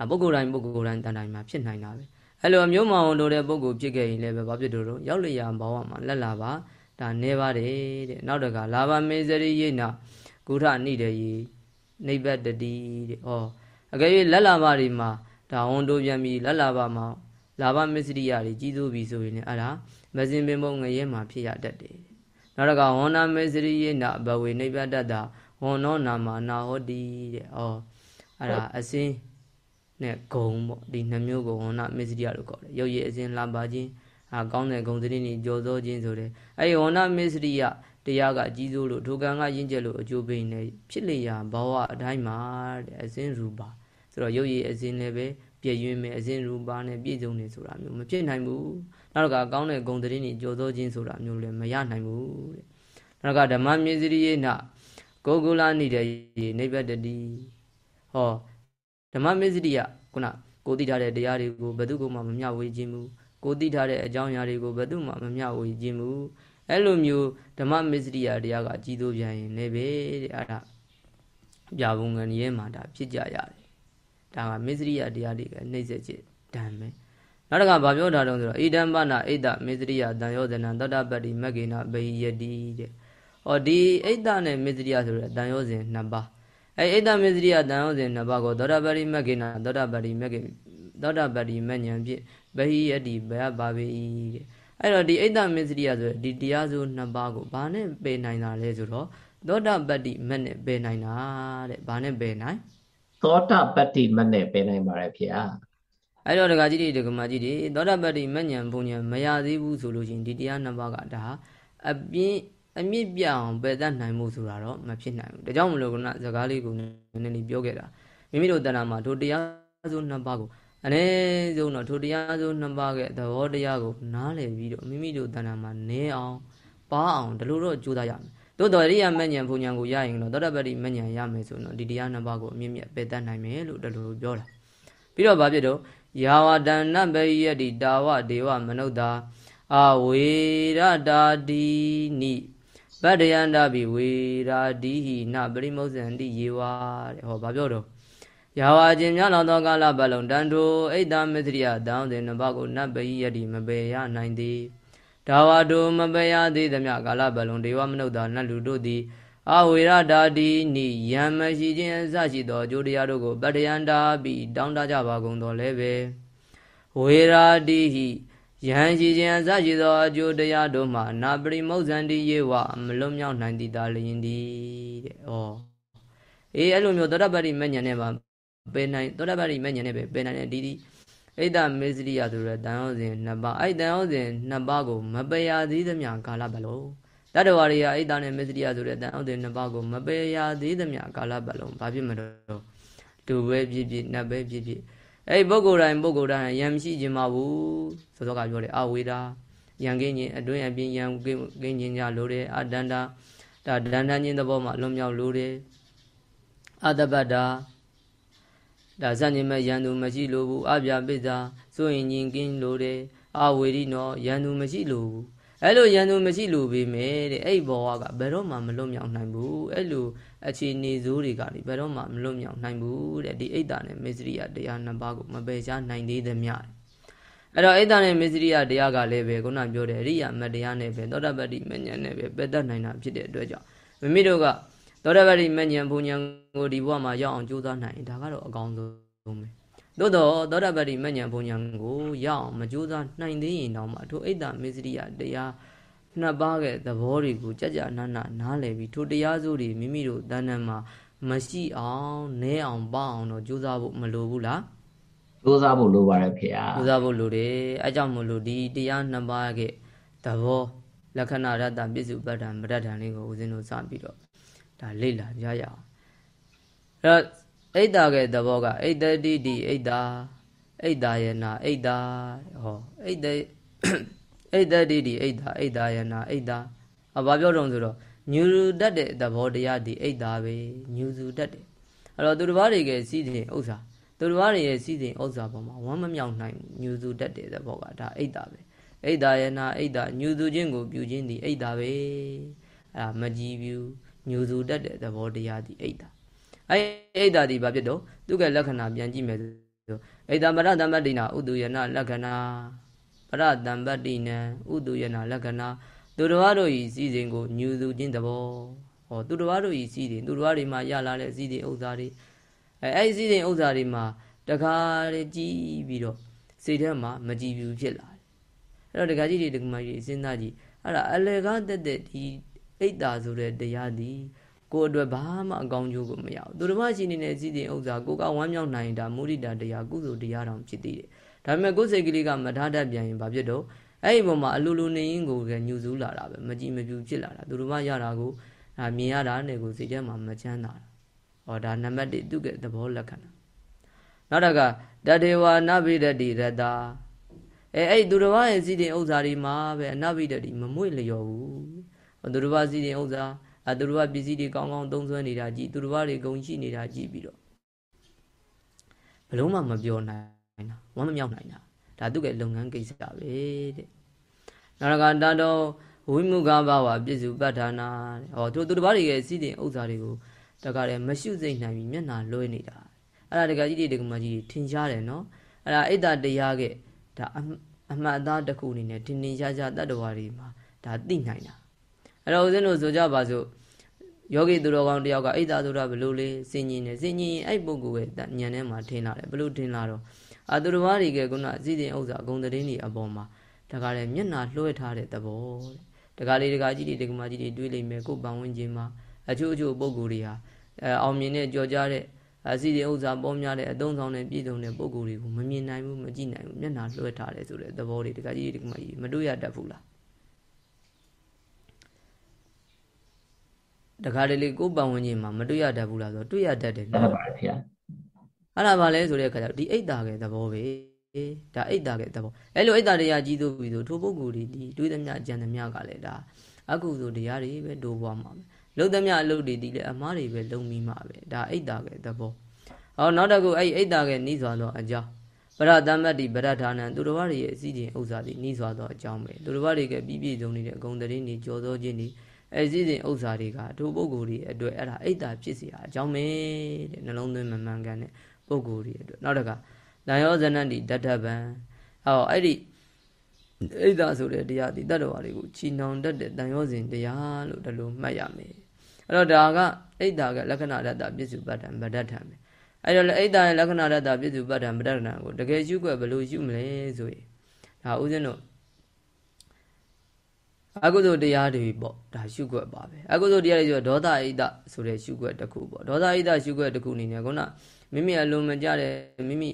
အပုဂ္ဂိုလ်တိုင်းပုဂ္ဂိုလ်တိုင်းတန်တိုင်းမှာဖြစ်နိုင်တာပဲအဲ့လိုအမျိုးမှာဝန်တိုးတဲ့ပုဂ္ဂိုလ်ဖြစ်ခဲ့ရင်လည်းပဲဘာဖြစ်လို့တော့ရောက်လျာဘဝမှာလက်လာပါ ဒါနေပါတယ်တဲ့နောက်တကလာဘမေစရိယေနာကုထနိတယ်ယေနိဗ္ဗတတိတဲ့ဩအကယ်၍လက်လာပါတွေမှာဒါဝန်တိုးပြန်ပြီးလက်လာပါမှာလာဘမစ္စရိယတွေကြီးစိုးပြီဆိုရင်လည်းအဲ့ဒါမစင်ပင်မုံငရဲမှာဖြစ်ရတတ်တယ်နောက်တကဝန္နာမေစရိယေနာဘဝေနိဗ္ဗတတဝန္နောနာမနာဟောတိတဲ့ဩအဲ့ဒါအစင်းနဲ့ဂုံပေါ့ဒီနှမျိုးကိုဝန္နာမေစရိယလို့ခေါ်တယ်ရုပ်ရည်အစင်းလာပါခြင်း အာကောင်းတဲ့ဂုံသတင်းတွေကြော်စောခြင်းဆိုတဲ့အဲ့ဒီဝန္နာမေစရိယတရားကအကြီးစိုးလို့ဒုက္ကံကယဉ်ကျက်လို့အကျိုးပေးနေဖြစ်လျာဘဝအတိုင်းမှာတဲ့အစင်းရူပါဆိုတော့ရုပ်ရည်အစင်းလည်းပဲပြည့်ရွံ့မယ်အစင်းရူပါနဲ့ပြည့်စုံနေဆိုတာမျိုးမဖြစ်နိုင်ဘူးနောက်ကကောင်းတဲ့ဂုံသတင်းတွေကြော်စောခြင်းဆိုတာမျိုးလည်းမရနိုင်ဘူးတဲ့နောက်ကဓမ္မမြေစရိယေနကိုကုလနေတဲ့နိဗ္ဗတတိဟောဓမ္မမေစရိယခုနကိုသိထားတဲ့တရားတွေကိုဘယ်သူမှမမျှဝေခြင်းဘူး ကိုသိထားတဲ့အကြောင်းအရာတွေကိုဘယ်သူမှမမျှဝေခြင်းဘူးအဲ့လိုမျိုးဓမ္မမေစရိယတရားကကြီးသိုးပြန်ရင်လည်းပဲတဲ့အဲ့ဒါပြဘုံငန်ရဲမှာဒါဖြစ်ကြရတယ်ဒါကမေစရိယတရားတွေကနှိမ့်ဆက်ခြင်းတန်ပဲနောက်တစ်ခါဘာပြောတာတုံးဆိုတော့ဣဒံပနာဣဒမေစရိယတန်ယောဇနံသောတာပတ္တိမဂ္ဂိနာဘိယတိတဲ့။ဩဒီဣဒနဲ့မေစရိယဆိုတဲ့တန်ယောဇဉ်နှစ်ပါးအဲဣဒမေစရိယတန်ယောဇဉ်နှစ်ပါးကိုသောတာပတ္တိမဂ္ဂိနာသောတာပတ္တိမဂ္ဂိ သောတာပတ္တိမဉ္ဇဉ်ဖြင့်ဘိယတိဘယပါပေ၏တဲ့။အဲ့တော့ဒီဣဒမေစရိယဆိုတဲ့ဒီတရားစုနှစ်ပါးကိုဘာနဲ့ပယ်နိုင်တာလဲဆိုတော့သောတာပတ္တိမနဲ့ပယ်နိုင်တာတဲ့။ဘာနဲ့ပယ်နိုင်။သောတာပတ္တိမနဲ့ပယ်နိုင်ပါတယ်ဖေဟာအဲ့တော့ဒကာကြီးတွေဒကာမကြီးတွေသောတာပတ္တိမညံဘုံညံမရသေးဘူးဆိုလို့ရှိရင်ဒီတရားနှစ်ပါးကဒါအပြင်းအမြင့်ပြအောင်ပယ်တတ်နိုင်မှုဆိုတာတော့မဖြစ်နိုင်ဘူးဒါကြောင့်မလို့ကစကားလေးကိုနည်းနည်းလေးပြောခဲ့တာမိမိတို့တဏ္ဍာမှာတို့တရားစုနှစ်ပါးကို အ ਨੇ ဆုံးတော့ထိုတရားစုနှစ်ပါးရဲ့သဘောတရားကိုနားလည်ပြီးတော့မိမိတို့တဏ္ဍာမှာနည်းအောင်ပါအောင်ဒီလိုတော့ကြိုးစားရမယ်သို့တော်ရိယာမညံဘုံညံကိုရရင်တော့သောတပတ္တိမညံရမယ်ဆိုတော့ဒီတရားနှစ်ပါးကိုအမြင့်မြတ်ပယ်တတ်နိုင်မယ်လို့ဒီလိုပြောတာပြီးတော့ဗာဖြစ်တော့ယာဝတဏဗေယတိတာဝဒေဝမနုဿာအဝေရတာတိနိဗတ္တယန္တပိဝေရာတိဟိနပရိမုဇ္ဇန္တိယေဝတဲ့ဟောဗာပြောတော့ ယာဝအခြင်းများလောသောကာလပတ်လုံးတန်ထိုအိတ်တမစ္စရိယတောင်းတဲ့နဘကိုနတ်ပိယတိမပေရနိုင်သည်ဒါဝတုမပေရသေးသမျှကာလပတ်လုံးဒေဝမနုဿာနတ်လူတို့သည်အဝေရတာတိနိယံမရှိခြင်းအစရှိသောအကျိုးတရားတို့ကိုပတ္တယန္တာပိတောင်းတကြပါကုန်တော်လဲပဲဝေရာတိဟိယဟန်ရှိခြင်းအစရှိသောအကျိုးတရားတို့မှာနာပရိမုဇ္ဇန္တိယေဝမလွတ်မြောက်နိုင်သည်သာလျင်သည်တဲ့။ဩအေးအဲ့လိုမျိုးသောတပတ္တိမဉ္ဇဉ်နဲ့မှာ ပယ်နိုင်သောတပတ္တိမဉ္ဇဉ်နဲ့ပဲပယ်နိုင်တဲ့ဒီဒီဣဒ္ဓမေစရိယဆိုတဲ့တန်ဟောစဉ်နှစ်ပါးအဲ့တန်ဟောစဉ်နှစ်ပါးကိုမပယ်ရသေးသမျှကာလပတ်လုံးတတ္တဝါတွေကဣဒ္ဓနဲ့မေစရိယဆိုတဲ့တန်ဟောစဉ်နှစ်ပါးကိုမပယ်ရသေးသမျှကာလပတ်လုံးဘာဖြစ်မလို့တူပဲဖြစ်ဖြစ်နတ်ပဲဖြစ်ဖြစ်အဲ့ပုဂ္ဂိုလ်တိုင်းပုဂ္ဂိုလ်တိုင်းယံမရှိခြင်းမဘူးစောစောကပြောတယ်အဝေဒာယံကင်းခြင်းအတွင်းအပြင်ယံကင်းကင်းခြင်းကြလို့တယ်အတန္တာဒါဒန္တခြင်းသဘောမှာလွန်မြောက်လို့တယ်အတပတ္တာ ဒါစัญญမဲ့ယံသူမရှိလို့ဘူးအပြပိစ္ဆာစိုးရင်ရင်ကင်းလို့တယ်အဝေရိနောယံသူမရှိလို့ဘူးအဲ့လိုရန်သူမရှိလို့ပေမဲ့တဲ့အဲ့ဘောကဘယ်တော့မှမလွတ်မြောက်နိုင်ဘူးအဲ့လိုအခြေအနေဇိုးတွေကနေဘယ်တော့မှမလွတ်မြောက်နိုင်ဘူးတဲ့ဒီအိတ်တာနဲ့မေစရိယတရားနှစ်ပါးကိုမပယ်ရှားနိုင်သေးသမျှအဲ့တော့အိတ်တာနဲ့မေစရိယတရားကလည်းပဲခုနပြောတဲ့အရိယာမတရားနဲ့ပဲသောတပတ္တိမဉ္ဇဉ်နဲ့ပဲပယ်တတ်နိုင်တာဖြစ်တဲ့အတွက်ကြောင့်မိမိတို့က သောတပတ္တိမဉ္ဇဉ်ဘုံဉ္ဇဉ်ကိုဒီဘဝမှာရောက်အောင်ကြိုးစားနိုင်ဒါကတော့အကောင်းဆုံးပဲသို့တော့သောတာပတ္တိမဉ္ဇဉ်ဘုံဉဏ်ကိုရအောင်မကြိုးစားနိုင်သေးရင်တော့မှထိုအိတ်တာမေစရိယတရားနှစ်ပါးရဲ့သဘောတွေကိုကြကြနာနာနားလည်ပြီးထိုတရားစုတွေမိမိတို့တဏ္ဍမှာမရှိအောင်နဲအောင်ပအောင်တော့ကြိုးစားဖို့မလိုဘူးလားကြိုးစားဖို့လိုပါတယ်ဖေဟာကြိုးစားဖို့လိုတယ်အဲကြောင့်မလို့ဒီတရားနှစ်ပါးရဲ့သဘောလက္ခဏာရတ္တပစ္စုပ္ပတ္တံပဋ္ဌာန်လေးကိုဦးဇင်းတို့စပြီးတော့ ဒါလေ့လာကြရအောင်အဲအိတ်တာရဲ့သဘောကအိတ်တတိတိအိတ်တာအိတ်တာယနာအိတ်တာဟောအိတ်တအိတ်တတိတိအိတ်တာအိတ်တာယနာအိတ်တာအဘာပြောတော့ဆိုတော့ညူတတ်တဲ့သဘောတရားဒီအိတ်တာပဲညူစုတတ်တယ်အဲ့တော့သူတစ်ပါးတွေကစီးတဲ့ဥစ္စာသူတစ်ပါးတွေရဲ့စီးတဲ့ဥစ္စာပေါ်မှာဝမ်းမမြောက်နိုင်ညူစုတတ်တဲ့သဘောကဒါအိတ်တာပဲအိတ်တာယနာအိတ်တာညူစုခြင်းကိုပြုခြင်းဒီအိတ်တာပဲအဲ့ဒါမကြည်ဘူး ညူစုတတ်တဲ့သဘောတရားဒီအိတ်တာအဲ့အိတ်တာဒီဘာဖြစ်တော့သူကလက္ခဏာပြန်ကြည့်မယ်ဆိုအိတ်တာပရတမ္ပတ္တိနာဥဒုယနာလက္ခဏာပရတမ္ပတ္တိနံဥဒုယနာလက္ခဏာသူတော်တို့ဤစည်းစိမ်ကိုညူစုခြင်းသဘောဟောသူတော်တို့ဤစည်းစိမ်သူတော်တွေမှာရလာတဲ့စည်းစိမ်ဥစ္စာတွေအဲအဲ့စည်းစိမ်ဥစ္စာတွေမှာတခါတည်းကြည်ပြီးတော့စိတ်ထဲမှာမကြည်ဘူးဖြစ်လာတယ်အဲ့တော့တခါကြီးတွေတခါမကြီးစဉ်းစားကြည့်အဲ့ဒါအလေကားတက်တဲ့ဒီ အိတ်တာဆိုတဲ့တရားဒီကိုအတွက်ဘာမှအကောင်းကျိုးကိုမရဘူးသူတော်ရှိနေတဲ့စည်းစိမ်ဥစ္စာကိုကဝမ်းမြောက်နိုင်တာမုရိတာတရားကုသိုလ်တရားတောင်ဖြစ်သေးတယ်ဒါပေမဲ့ကိုယ်စိတ်ကလေးကမထားတတ်ပြန်ရင်ဘာဖြစ်တော့အဲ့ဒီပုံမှာအလိုလိုနေရင်ကိုကညူစူးလာတာပဲမကြည်မပြူဖြစ်လာတာသူတို့မရတာကိုဒါမြင်ရတာနဲ့ကိုစိတ်ထဲမှာမချမ်းသာတာဟောဒါနံပါတ်1သူကသဘောလက္ခဏာနောက်တစ်ခါတတေဝနဗိဒတိရတအဲအဲ့သူတော်ရဲ့စီတင်ဥစ္စာတွေမှာပဲအနဗိဒတိမမွေ့လျော်ဘူး သူတော်စီတင်ဥစ္စာအဲသူတော်ပစ္စည်းတွေကောင်းကောင်းသုံးစွဲနေတာကြည့်သူတော်တွေဂုံရှိနေတာကြည့်ပြီးတော့ဘလုံးမှမပြောနိုင်တာဝမ်းမမြောက်နိုင်တာဒါသူ့ရဲ့လုပ်ငန်းကိစ္စပဲတဲ့နာရကတတော်ဝိမုခဘာဝပြစ္စုပ္ပထာနာတဲ့ဟောသူသူတစ်ပါးတွေရဲ့စီးတင်ဥစ္စာတွေကိုတခါတည်းမရှုစိတ်နိုင်ပြီးမျက်နှာလွှဲနေတာအဲ့ဒါတခါကြီးတွေတခါမကြီးထင်ရှားတယ်နော်အဲ့ဒါအိတ်တတရားကဒါအမှတ်အသားတစ်ခုအနေနဲ့ထင်ထင်ရှားရှားတတ္တဝါတွေမှာဒါသိနိုင်တာ အဲ့တော့ဦးဇင်းတို့ဆိုကြပါစို့ယောဂီသူတော်ကောင်းတယောက်ကအိတ်သာဆိုတာဘလို့လဲစင်ញင်နေစင်ញင်အဲ့ပုဂ္ဂိုလ်ရဲ့ညံထဲမှာထင်လာတယ်ဘလို့ထင်လာတော့အာသူတော်ဘာတွေကခုနအစည်းတင်ဥစ္စာအကုန်တည်းနေအပေါ်မှာတခါလေမျက်နာလွှဲထားတဲ့သဘောတဲ့တခါလေတခါကြီးတွေတခါမကြီးတွေတွေးလိမ့်မယ်ကိုယ်ပန်ဝင်ခြင်းမှာအချို့အချို့ပုဂ္ဂိုလ်တွေဟာအဲအောင်မြင်တဲ့ကြော်ကြားတဲ့အစည်းတင်ဥစ္စာပေါ်များတဲ့အသုံးဆောင်တဲ့ပြည်စုံတဲ့ပုဂ္ဂိုလ်တွေကိုမမြင်နိုင်ဘူးမကြည့်နိုင်ဘူးမျက်နာလွှဲထားတယ်ဆိုတဲ့သဘောတွေတခါကြီးတွေတခါမကြီးမတွေ့ရတတ်ဘူးလား တခါတလေကိုယ်ပန်ဝင်ခြင်းမှာမတွေ့ရတတ်ဘူးလားဆိုတော့တွေ့ရတတ်တယ်နော်ဟုတ်ပါဗျာအဲ့ဒါဘာလဲဆိုတဲ့အခါကျတော့ဒီအိတ်တာရဲ့သဘောပဲဒါအိတ်တာရဲ့သဘောအဲ့လိုအိတ်တာတရားကြီးသို့ပြီးဆိုထိုပုဂ္ဂိုလ်ဒီဒီတွေးသမျှကြံသမျှကလည်းဒါအကုသိုလ်တရားတွေပဲဒိုးပွားမှာပဲလုံးသမျှအလုပ်တွေဒီလည်းအမားတွေပဲလုံးပြီးမှာပဲဒါအိတ်တာရဲ့သဘောဟောနောက်တစ်ခုအဲ့အိတ်တာရဲ့နှီးစွာသောအကြောင်းပရတမတ္တိပရဌာနံသူတော်ဘာတွေရဲ့အစည်းတင်ဥစ္စာတွေနှီးစွာသောအကြောင်းပဲသူတော်ဘာတွေကပြီးပြည့်စုံနေတဲ့အကုန်တရင်းတွေကြော်သောခြင်းတွေ အဲစည်းစိမ်ဥစ္စာတွေကဒုပုဂ္ဂိုလ်တွေအတွက်အဲ့ဒါအိတ်တာဖြစ်စီဟာအကြောင်းပဲတဲ့နှလုံးသွင်းမမှန်ကန်တဲ့ပုဂ္ဂိုလ်တွေအတွက်နောက်တကနာယောဇဏတိတတ္ထပံအော်အဲ့ဒီအိတ်တာဆိုတဲ့တရားဒီတတ္တဝါတွေကိုချီနှောင်တတ်တဲ့တန်ရောစဉ်တရားလို့ဒါလိုမှတ်ရမယ်အဲ့တော့ဒါကအိတ်တာကလက္ခဏာတတ္တပြစ္စုပတ္တံဗဒ္ဒထံပဲအဲ့တော့အိတ်တာရဲ့လက္ခဏာတတ္တပြစ္စုပတ္တံဗဒ္ဒထံကိုတကယ်ရှုွက်ဘယ်လိုရှုမလဲဆိုရင်ဒါဥစဉ်တို့ အကုသိုလ်တရားတွေပေါ့ဒါရှုွက်ပါပဲအကုသိုလ်တရားတွေဆိုတော့ဒေါသအိဒဆိုတဲ့ရှုွက်တစ်ခုပေါ့ဒေါသအိဒရှုွက်တစ်ခုအနေနဲ့ခုနမိမိအလုံးမကြတဲ့မိမိ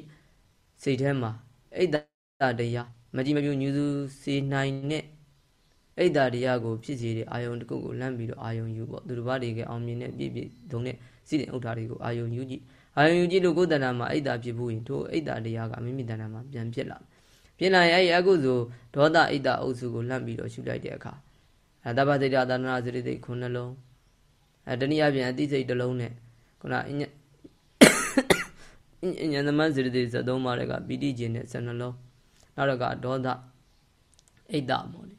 စိတ်ထဲမှာအိတ်တာတရားမကြည်မပြူညူစုစေနိုင်တဲ့အိတ်တာတရားကိုဖြစ်စေတဲ့အာယုံတစ်ခုကိုလမ်းပြီးတော့အာယုံယူပေါ့သူတို့ဘာတွေကအောင်မြင်တဲ့ပြည့်ပြည့်သုံးတဲ့စီးတဲ့ဥထာတွေကိုအာယုံယူကြည့်အာယုံယူကြည့်လို့ကိုယ်တဏ္ဍာမှာအိတ်တာဖြစ်ဖို့ရင်တို့အိတ်တာတရားကမိမိတဏ္ဍာမှာပြန်ဖြစ်လာဖြစ် လာရင်အဲ့ဒီအကုသိုလ်ဒေါသအိတ်တာအုပ်စုကိုလမ်းပြီးတော့ရှုလိုက်တဲ့အခါအတ္တပစိတ်တာသန္နာစရိတ်ခုနှလုံးအဲတနည်းအားဖြင့်အသိစိတ်တစ်လုံးနဲ့ခုနဉာဏ်သမစရတိ73ပါးတွေကပီတိခြင်းနဲ့12လုံးနောက်တော့ကဒေါသအိတ်တပေါ့လေ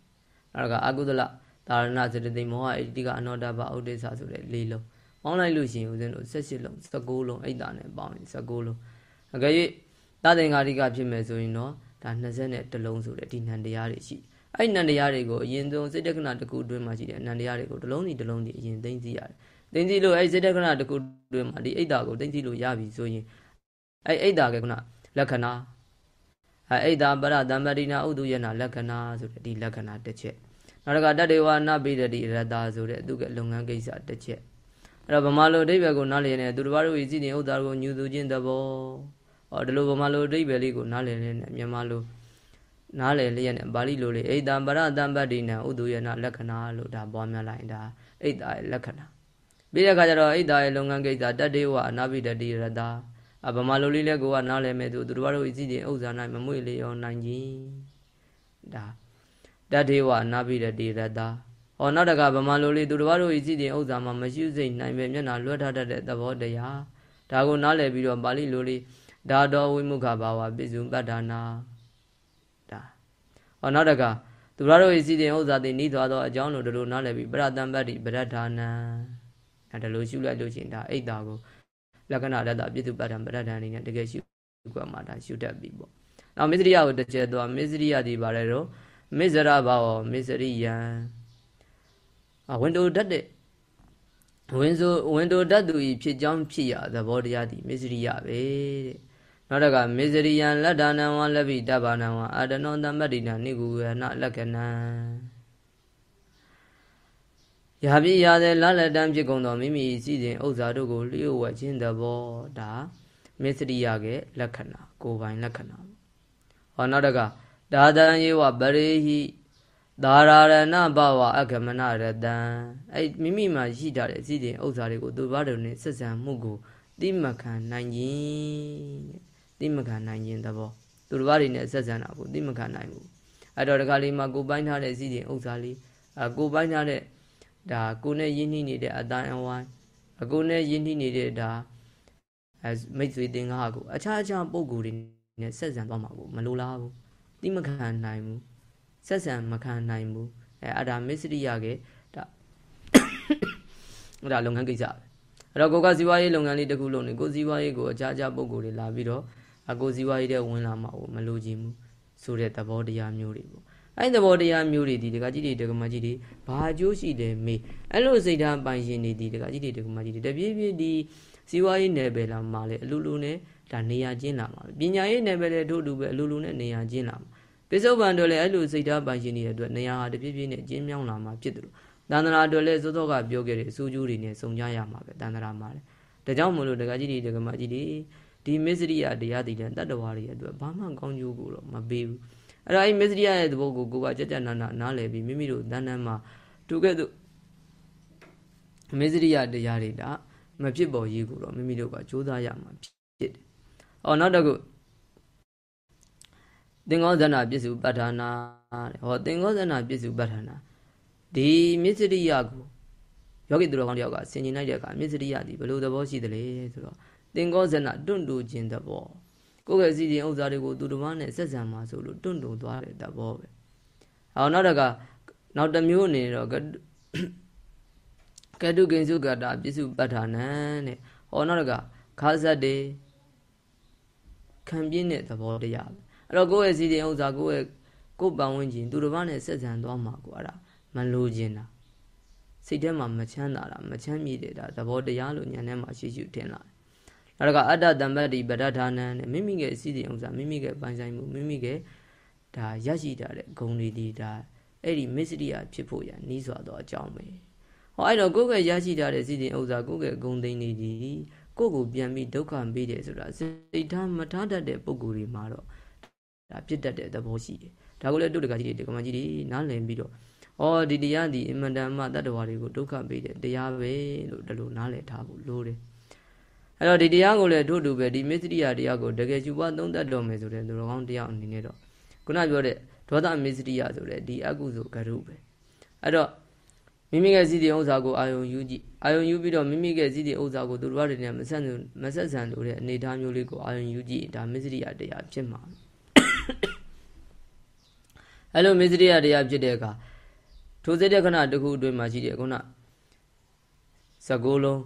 နောက်တော့ကအကုသလဒါရဏစရတိမောဟအိတိကအနောတဘဥဒိစ္စဆိုတဲ့၄လုံးပေါင်းလိုက်လို့ရှိရင်ဦးဇင်းတို့18လုံး19လုံးအိတ်တနဲ့ပေါင်းရင်19လုံးအကယ်၍သသင်္ဃာရိကဖြစ်မယ်ဆိုရင်တော့ ဒါ20လုံးဆိုတဲ့ဒီနန္တရားတွေရှိအဲ့နန္တရားတွေကိုအရင်ဆုံးစိတ်တက္ကနာတစ်ခုအတွင်းမှာရှိတဲ့အနန္တရားတွေကိုတစ်လုံးစီတစ်လုံးစီအရင်သိသိရတယ်သိသိလို့အဲ့စိတ်တက္ကနာတစ်ခုအတွင်းမှာဒီအိတ်တာကိုသိသိလို့ရပြီဆိုရင်အဲ့အိတ်တာကခုနလက္ခဏာအဲ့အိတ်တာပရတမ္ပတိနာဥဒုယနာလက္ခဏာဆိုတဲ့ဒီလက္ခဏာတစ်ချက်နောက်တစ်ခါတတ္တေဝနာပိတတိရတ္တာဆိုတဲ့သူကလုပ်ငန်းကိစ္စတစ်ချက်အဲ့တော့ဗမာလိုအဓိပ္ပာယ်ကိုနားလည်နေသူတစ်ပါးတို့ဤစီတင်ဥဒ္ဒါကိုညူသူချင်းသဘော ဟောဒီလိုဗမာလိုအဓိပ္ပာယ်လေးကိုနားလည်နေမြန်မာလိုနားလည်လျက်နဲ့ပါဠိလိုလေးအိတ်တံပရတံပတ္တိနံဥဒုယနာလက္ခဏာလို့ဒါပွားများလိုက်ဒါအိတ်တာရဲ့လက္ခဏာပြီးတဲ့အခါကျတော့အိတ်တာရဲ့လုပ်ငန်းကိစ္စတတ္တေဝအနာပိတတိရတ္တာအဗမာလိုလေးလဲကိုကနားလည်မဲ့သူသူတို့ဘာလို့ဤစီတင်ဥစ္စာနိုင်မမွေလျောနိုင်ကြီးဒါတတေဝနာပိရတိရတ္တာဟောနောက်တကဗမာလိုလေးသူတို့ဘာလို့ဤစီတင်ဥစ္စာမှာမရှိစိတ်နိုင်ပဲမျက်နာလွှတ်ထားတတ်တဲ့သဘောတရားဒါကိုနားလည်ပြီးတော့ပါဠိလိုလေး ဓာတော်ဝိမုခဘာဝပိစုပတ္ဌာနာဒါဟောနောက်တကသူရတို့ဤစီတင်ဥစ္စာတိနိသွားသောအကြောင်းတို့တို့နားလည်ပြီးပရတံပတ္တိပရဒ္ဌာနံအဲဒါလိုရှုလိုက်လို့ချင်းဒါအိတ်တာကိုလက္ခဏာတတပြစ္စုပ္ပတံပရဒ္ဌာန်အနေနဲ့တကယ်ရှုကွာမှာဒါရှုတတ်ပြီပေါ့နောက်မစ္စရိယကိုတစ်ချက်သွားမစ္စရိယဒီပါတယ်တော့မစ္စရဘာဝမစ္စရိယံအဝင်တိုတတ်တဲ့ဝင်ဆိုဝင်တိုတတ်သူဤဖြစ်ကြောင်းဖြစ်ရသဘောတရားဒီမစ္စရိယပဲတဲ့ နောက်တကမေဇရိယံလက်ဒါနံဝလက်ပိတဗ္ဗနံဝအာတနောတမ္ပတ္တိနာနိကုဝေနလက္ခဏံရာပိရတဲ့လလက်တန်းဖြစ်ကုန်သောမိမိစီစဉ်ဥစ္စာတို့ကိုလျှို့ဝှက်ခြင်းသဘောဒါမေစရိယကလက္ခဏာကိုယ်ပိုင်လက္ခဏာဟောနောက်တကဒါတံယေဝပရိဟိဒါရာရဏဘဝအခမနရတံအဲ့မိမိမှာရှိထားတဲ့စီစဉ်ဥစ္စာတွေကိုသူဘာတွေနဲ့ဆက်ဆံမှုကိုတိမခံနိုင်ခြင်း သိမခံနိုင်ခြင်းသဘောသူတစ်ပါးတွေနဲ့ဆက်ဆံတာကိုသိမခံနိုင်ဘူးအဲ့တော့ဒီခါလေးမှာကိုပိုင်းထားတဲ့စီစဉ်ဥစ္စာလေးအကိုပိုင်းထားတဲ့ဒါကိုနဲ့ယဉ်နှီးနေတဲ့အတိုင်းအဝိုင်းအကိုနဲ့ယဉ်နှီးနေတဲ့ဒါအဲမိတ်ဆွေတင်ကားကိုအခြားအခြားပုံကိုယ်တွေနဲ့ဆက်ဆံသွားမှာကိုမလိုလားဘူးသိမခံနိုင်ဘူးဆက်ဆံမခံနိုင်ဘူးအဲအဒါမစ္စရိယကဒါအဲ့ဒါလုပ်ငန်းကိစ္စပဲအဲ့တော့ကိုကစီးပွားရေးလုပ်ငန်းလေးတစ်ခုလုပ်နေကိုစီးပွားရေးကိုအခြားအခြားပုံကိုယ်တွေလာပြီးတော့ အကိုစည်းဝါးရေးတဲ့ဝင်လာမှာကိုမလိုချင်ဘူးဆိုတဲ့သဘောတရားမျိုးတွေပေါ့အဲ့သဘောတရားမျိုးတွေဒီတကကြီးတွေတကမကြီးတွေဘာအကျိုးရှိတယ်မေးအဲ့လိုစိတ်ဓာတ်ပိုင်ရှင်တွေဒီတကကြီးတွေတကမကြီးတွေတပြေးပြေးဒီစီးပွားရေးနယ်ပယ်လာမှာလေအလူလူနဲ့ဒါနေရာချင်းလာမှာပညာရေးနယ်ပယ်လည်းတို့တူပဲအလူလူနဲ့နေရာချင်းလာမှာပိစုံပန်တို့လည်းအဲ့လိုစိတ်ဓာတ်ပိုင်ရှင်တွေအတွက်နေရာဟာတပြေးပြေးနဲ့ကျင်းမြောင်းလာမှာဖြစ်တယ်လို့တန္တရာတို့လည်းစောစောကပြောခဲ့တဲ့အစူးကျူးတွေနဲ့စုံကြရမှာပဲတန္တရာမှာလေဒါကြောင့်မလို့တကကြီးတွေတကမကြီးတွေ ဒီမစ္စရိယတရားတည်တဲ့တတ္တဝါတွေအတွက်ဘာမှကောင်းကျိုးကိုတော့မပေးဘူးအဲ့တော့အဲ့မစ္စရိယရဲ့သဘောကိုကိုကကြကြနာနာနားလည်ပြီးမိမိတို့တဏ္ဍမှာတူကဲ့သို့မစ္စရိယတရားတွေဒါမဖြစ်ပေါ်ရေးကိုတော့မိမိတို့ကကြိုးစားရမှာဖြစ်တယ်။အော်နောက်တစ်ခုသင်္ကောဇဏပစ္စုပ္ပတ္ဌာနာတဲ့ဟောသင်္ကောဇဏပစ္စုပ္ပတ္ဌာနာဒီမစ္စရိယကိုယောဂီသူတော်ကောင်းတယောက်ကဆင်ခြင်လိုက်တဲ့အခါမစ္စရိယဒီဘယ်လိုသဘောရှိသလဲဆိုတော့ သင်္ကောဇဏတွန့်တူခြင်းသဘောကိုယ့်ရဲ့စီစဉ်ဥစ္စာတွေကိုသူတစ်ပါးနဲ့ဆက်ဆံမှာဆိုလို့တွန့်တူသွားတဲ့သဘောပဲ။အောင်နောက်တကနောက်တစ်မျိုးအနေနဲ့တော့ကတုကိဉ္စုကတာပစ္စုပ္ပတ္ထာနံတဲ့။ဟောနောက်တကခါဇတ်တွေခံပြင်းတဲ့သဘောတရားပဲ။အဲ့တော့ကိုယ့်ရဲ့စီစဉ်ဥစ္စာကိုယ့်ရဲ့ကိုယ်ပန်ဝန်းကျင်သူတစ်ပါးနဲ့ဆက်ဆံသွားမှာကိုအဲ့ဒါမလိုချင်တာစိတ်ထဲမှာမချမ်းသာတာမချမ်းမြေ့တဲ့ဒါသဘောတရားလို့ညံထဲမှာရှိရှိထင်လာတယ် နောက်တစ်ခါအတ္တတံပတ္တိပဋ္ဌာနံနဲ့မိမိရဲ့အစည်းအဝေးမိမိရဲ့ပိုင်ဆိုင်မှုမိမိရဲ့ဒါရရှိတာတဲ့ဂုံတွေဒီဒါအဲ့ဒီမစ္စရိယဖြစ်ဖို့ရနီးစွာသောအကြောင်းပဲဟောအဲ့တော့ကိုယ့်ရဲ့ရရှိတာတဲ့စီစဉ်ဥစ္စာကိုယ့်ရဲ့ဂုံသိန်းတွေဒီကိုယ့်ကိုပြန်ပြီးဒုက္ခပေးတယ်ဆိုတာစိတ်ထားမထားတတ်တဲ့ပုံကိုယ်တွေမှာတော့ဒါပြစ်တတ်တဲ့သဘောရှိတယ်ဒါကိုလည်းတုတ်တကကြီးတွေဒကမကြီးတွေနားလည်ပြီးတော့ဩဒီတရားဒီအင်မတန်မှတတ္တဝါတွေကိုဒုက္ခပေးတဲ့တရားပဲလို့ဒီလိုနားလည်ထားဖို့လိုတယ် အဲ့တော့ဒီတရားကိုလည်းတို့တူပဲဒီမစ္စရိယတရားကိုတကယ်ယူပွားသုံးသပ်တော်မယ်ဆိုတဲ့သူတော်ကောင်းတရားအနေနဲ့တော့ခုနပြောတဲ့ဒေါသမစ္စရိယဆိုတဲ့ဒီအကုသိုလ်ကရုပဲအဲ့တော့မိမိရဲ့စည်းတဲ့ဥစ္စာကိုအာယုံယူကြည့်အာယုံယူပြီးတော့မိမိရဲ့စည်းတဲ့ဥစ္စာကိုသူတို့ဘာတွေနဲ့မဆက်မဆက်ဆံလို့တဲ့အနေအထားမျိုးလေးကိုအာယုံယူကြည့်ဒါမစ္စရိယတရားဖြစ်မှာအဲ့လိုမစ္စရိယတရားဖြစ်တဲ့အခါထိုစိတ်တဲ့ခဏတစ်ခုအတွင်းမှာရှိတဲ့ခုန19လုံး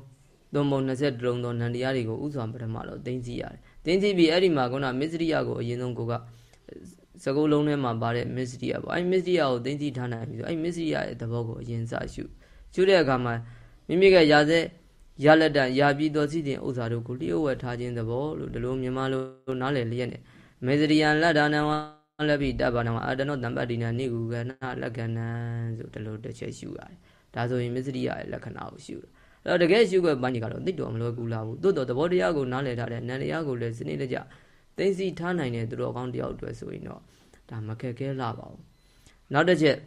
သုံးပုံ20လုံးသောနန္တရားတွေကိုဥစွာပထမတော့သိသိရတယ်သိသိပြီးအဲ့ဒီမှာခုနမစ္စရိယကိုအရင်ဆုံးကိုကစကုလုံးထဲမှာပါတဲ့မစ္စရိယပေါ့အဲ့မစ္စရိယကိုသိသိထားနိုင်ပြီဆိုအဲ့မစ္စရိယရဲ့သဘောကိုအရင်စရှုရှုတဲ့အခါမှာမိမိကရာဇက်ရလက်တန်ရာပြီးသောစီတင်ဥစ္စာတို့ကိုလျှို့ဝှက်ထားခြင်းသဘောလို့ဒီလိုမြန်မာလိုနားလည်လျက်နဲ့မေဇရိယံလက်ဒါနံဝလက်ပြီးတပ္ပနာအာတနောတံပတ္တိနာနိကုကနာလက္ခဏံဆိုဒီလိုတစ်ချက်ရှုရတယ်ဒါဆိုရင်မစ္စရိယရဲ့လက္ခဏာကိုရှုတယ်အဲ့ တော့တကယ်ရှုွက်ပိုင်းကြီးကတော့သိတော်မလို့ကူလာဘူးတိုးတော်သဘောတရားကိုနားလည်ထားတဲ့နန္တရားကိုလည်းစနစ်တကျသိသိထားနိုင်တဲ့သူတော်ကောင်းတယောက်အတွက်ဆိုရင်တော့ဒါမခက်ခဲလာပါဘူးနောက်တစ်ချက်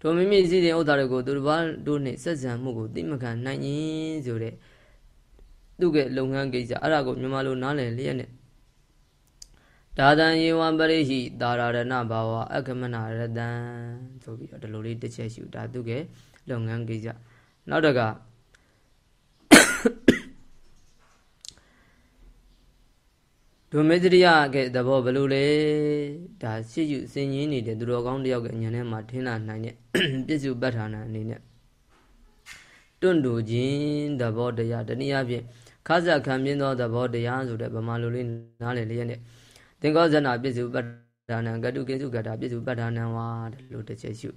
တို့မိမိစည်းတဲ့ဥစ္စာတွေကိုသူတစ်ပါးတို့နဲ့ဆက်ဆံမှုကိုသိမခံနိုင်ရင်ဆိုတဲ့သူကလုပ်ငန်းကိစ္စအဲ့ဒါကိုမြန်မာလိုနားလည်လျက်နဲ့ဒါတံယေဝံပရိဟိသာရဏဘာဝအခမနာရတံဆိုပြီးတော့ဒီလိုလေးတစ်ချက်ရှုဒါသူကလုပ်ငန်းကိစ္စ နောက်တကဒဒုမေတ္တရိယကဲသဘောဘယ်လိုလဲဒါရှိယူစင်ကြီးနေတဲ့သူတော်ကောင်းတယောက်ကဉာဏ်ထဲမှာထင်းလာနိုင်တဲ့ပြစ္စုပ္ပထာနာအနေနဲ့တွန့်တူခြင်းသဘောတရားတနည်းအားဖြင့်ခါဇခံပြင်းသောသဘောတရားဆိုတဲ့ဗမာလိုလေးနားလည်လျက်နဲ့သင်္ကောဇနာပြစ္စုပ္ပထာနံကတုကိစုကတာပြစ္စုပ္ပထာနံဝါတဲ့လို့တစ်ချက်ရှု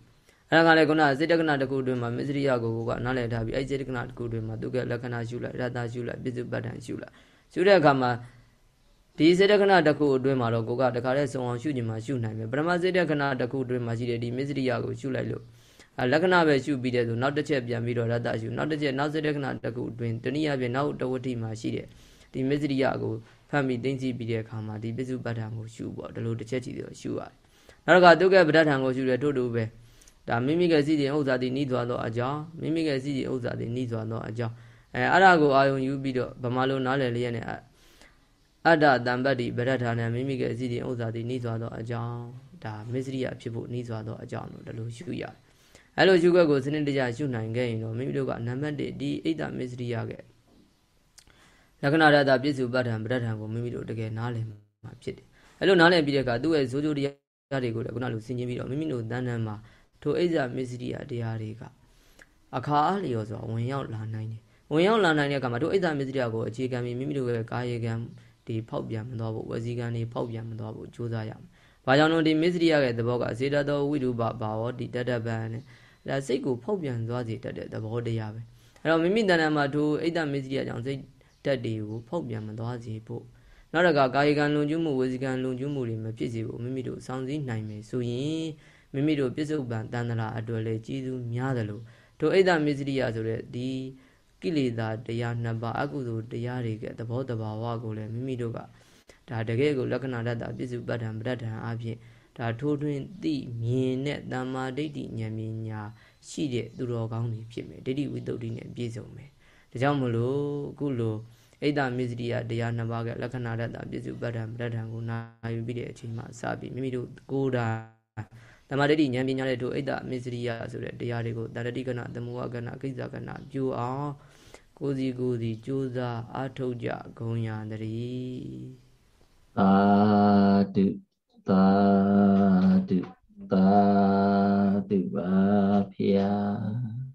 အဲ့ဒါကလည်းခုနစေတက္ကနာတစ်ခုတွင်မှာမစ္စရိယကိုကနားလည်ထားပြီးအဲ့စေတက္ကနာတစ်ခုတွင်မှာသူကလက္ခဏာရှုလိုက်ရတ္တရှုလိုက်ပြစ္စုပ္ပထာရှုလိုက်ရှုတဲ့အခါမှာဒီစေတက္ကနာတစ်ခုအတွင်းမှာတော့ကိုကတခါတည်းစုံအောင်ရှုခြင်းမှာရှုနိုင်မယ်ပရမစေတက္ကနာတစ်ခုအတွင်းမှာရှိတဲ့ဒီမစ္စရိယကိုရှုလိုက်လို့လက္ခဏာပဲရှုပြီးတဲ့ဆိုနောက်တစ်ချက်ပြန်ပြီးတော့ရတ္တရှုနောက်တစ်ချက်နောက်စေတက္ကနာတစ်ခုအတွင်းတနည်းအားဖြင့်နောက်တဝတိမှာရှိတဲ့ဒီမစ္စရိယကိုဖတ်ပြီးသိသိပြီးတဲ့အခါမှာဒီပစ္စုပ္ပတ္ထံကိုရှုပေါ့ဒီလိုတစ်ချက်ကြည့်တော့ရှုရတယ်နောက်တစ်ခါဒုက္ခပဋ္ဌာန်ကိုရှုတယ်ထို့တူပဲ ဒါမိမိကစီစဉ်ဥစ္စာတိနှီးသွားသောအကြောင်းမိမိကစီစဉ်ဥစ္စာတိနှီးသွားသောအကြောင်းအဲအဲ့ဒါကိုအာယုံယူပြီးတော့ဗမာလိုနားလည်လျက်နဲ့အတ္တတံပတ္တိပဋ္ဌာန်မိမိကစီစဉ်ဥစ္စာတိနှီးသွားသောအကြောင်းဒါမစ္စရိယဖြစ်ဖို့နှီးသွားသောအကြောင်းလို့ဒီလိုရှုရတယ်အဲ့လိုရှုခွက်ကိုစနစ်တကျရှုနိုင်ခဲ့ရင်တော့မိမိတို့ကနံပါတ်1ဒီအိတ်တမစ္စရိယကလက္ခဏာရတာပြစ္စုပ္ပတ္ထံပဋ္ဌာန်ကိုမိမိတို့တကယ်နားလည်မှာဖြစ်တယ်အဲ့လိုနားလည်ပြီးတဲ့အခါသူ့ရဲ့ဇိုးကြိုးတရားတွေကိုလည်းခုနလိုဆင်ခြင်ပြီးတော့မိမိတို့တဏ္ဍာမှာ ထိုအိဇာမစ္စရိယတရားတွေကအခါအားလျော်စွာဝင်ရောက်လာနိုင်တယ်ဝင်ရောက်လာနိုင်တဲ့အခါမှာထိုအိဇာမစ္စရိယကိုအခြေခံပြီးမိမိတို့ရဲ့ကာယကံဒီဖောက်ပြန်မသွားဖို့ဝစီကံတွေဖောက်ပြန်မသွားဖို့ကြိုးစားရမယ်။ဘာကြောင့်လို့ဒီမစ္စရိယရဲ့သဘောကစေတသောဝိရုပဘာဝတိတတ္တပံနဲ့ဒါစိတ်ကိုဖောက်ပြန်သွားစေတတ်တဲ့သဘောတရားပဲ။အဲ့တော့မိမိတဏ္ဍာမှာထိုအိဇာမစ္စရိယကြောင့်စိတ်တက်တွေကိုဖောက်ပြန်မသွားစေဖို့နောက်တစ်ခါကာယကံလွန်ကျူးမှုဝစီကံလွန်ကျူးမှုတွေမဖြစ်စေဖို့မိမိတို့စောင့်စည်းနိုင်မယ်ဆိုရင် မိမိတို့ပြစ္ဆုတ်ပံတန်တရာအတွက်လည်းကျေးဇူးများတယ်လို့တို့အိဒ္ဓမစ္စရိယဆိုတဲ့ဒီကိလေသာတရားနှစ်ပါးအကုသိုလ်တရားတွေကသဘောတဘာဝကိုလည်းမိမိတို့ကဒါတကယ်ကိုလက္ခဏာတတ်တာပြစ္စုပ္ပတ္ထံပဋ္ဌာန်အဖြစ်ဒါထိုးထွင်းသိမြင်တဲ့တမ္မာဒိဋ္ဌိဉာဏ်ပညာရှိတဲ့သူတော်ကောင်းတွေဖြစ်မယ်ဒိဋ္ဌိဝိတ္တုနဲ့ပြည့်စုံမယ်ဒါကြောင့်မလို့အခုလိုအိဒါမစ္စရိယတရားနှစ်ပါးကလက္ခဏာတတ်တာပြည့်စုံပဋ္ဌာန်ပဋ္ဌာန်ကိုနာယူပြီးတဲ့အချိန်မှာစပြီးမိမိတို့ကိုယ်တိုင် တမတတိဉာဏ်ပညာတဲ့တို့အိဒါမစ္စရိယဆိုတဲ့တရားတွေကိုတရတိကနာသမုဝကနာကိစ္စကနာပြိုအောင်ကိုစီကိုစီကြိုးစားအားထုတ်ကြဂုံရတည်းသာတုသာတုသာတုပါဖျား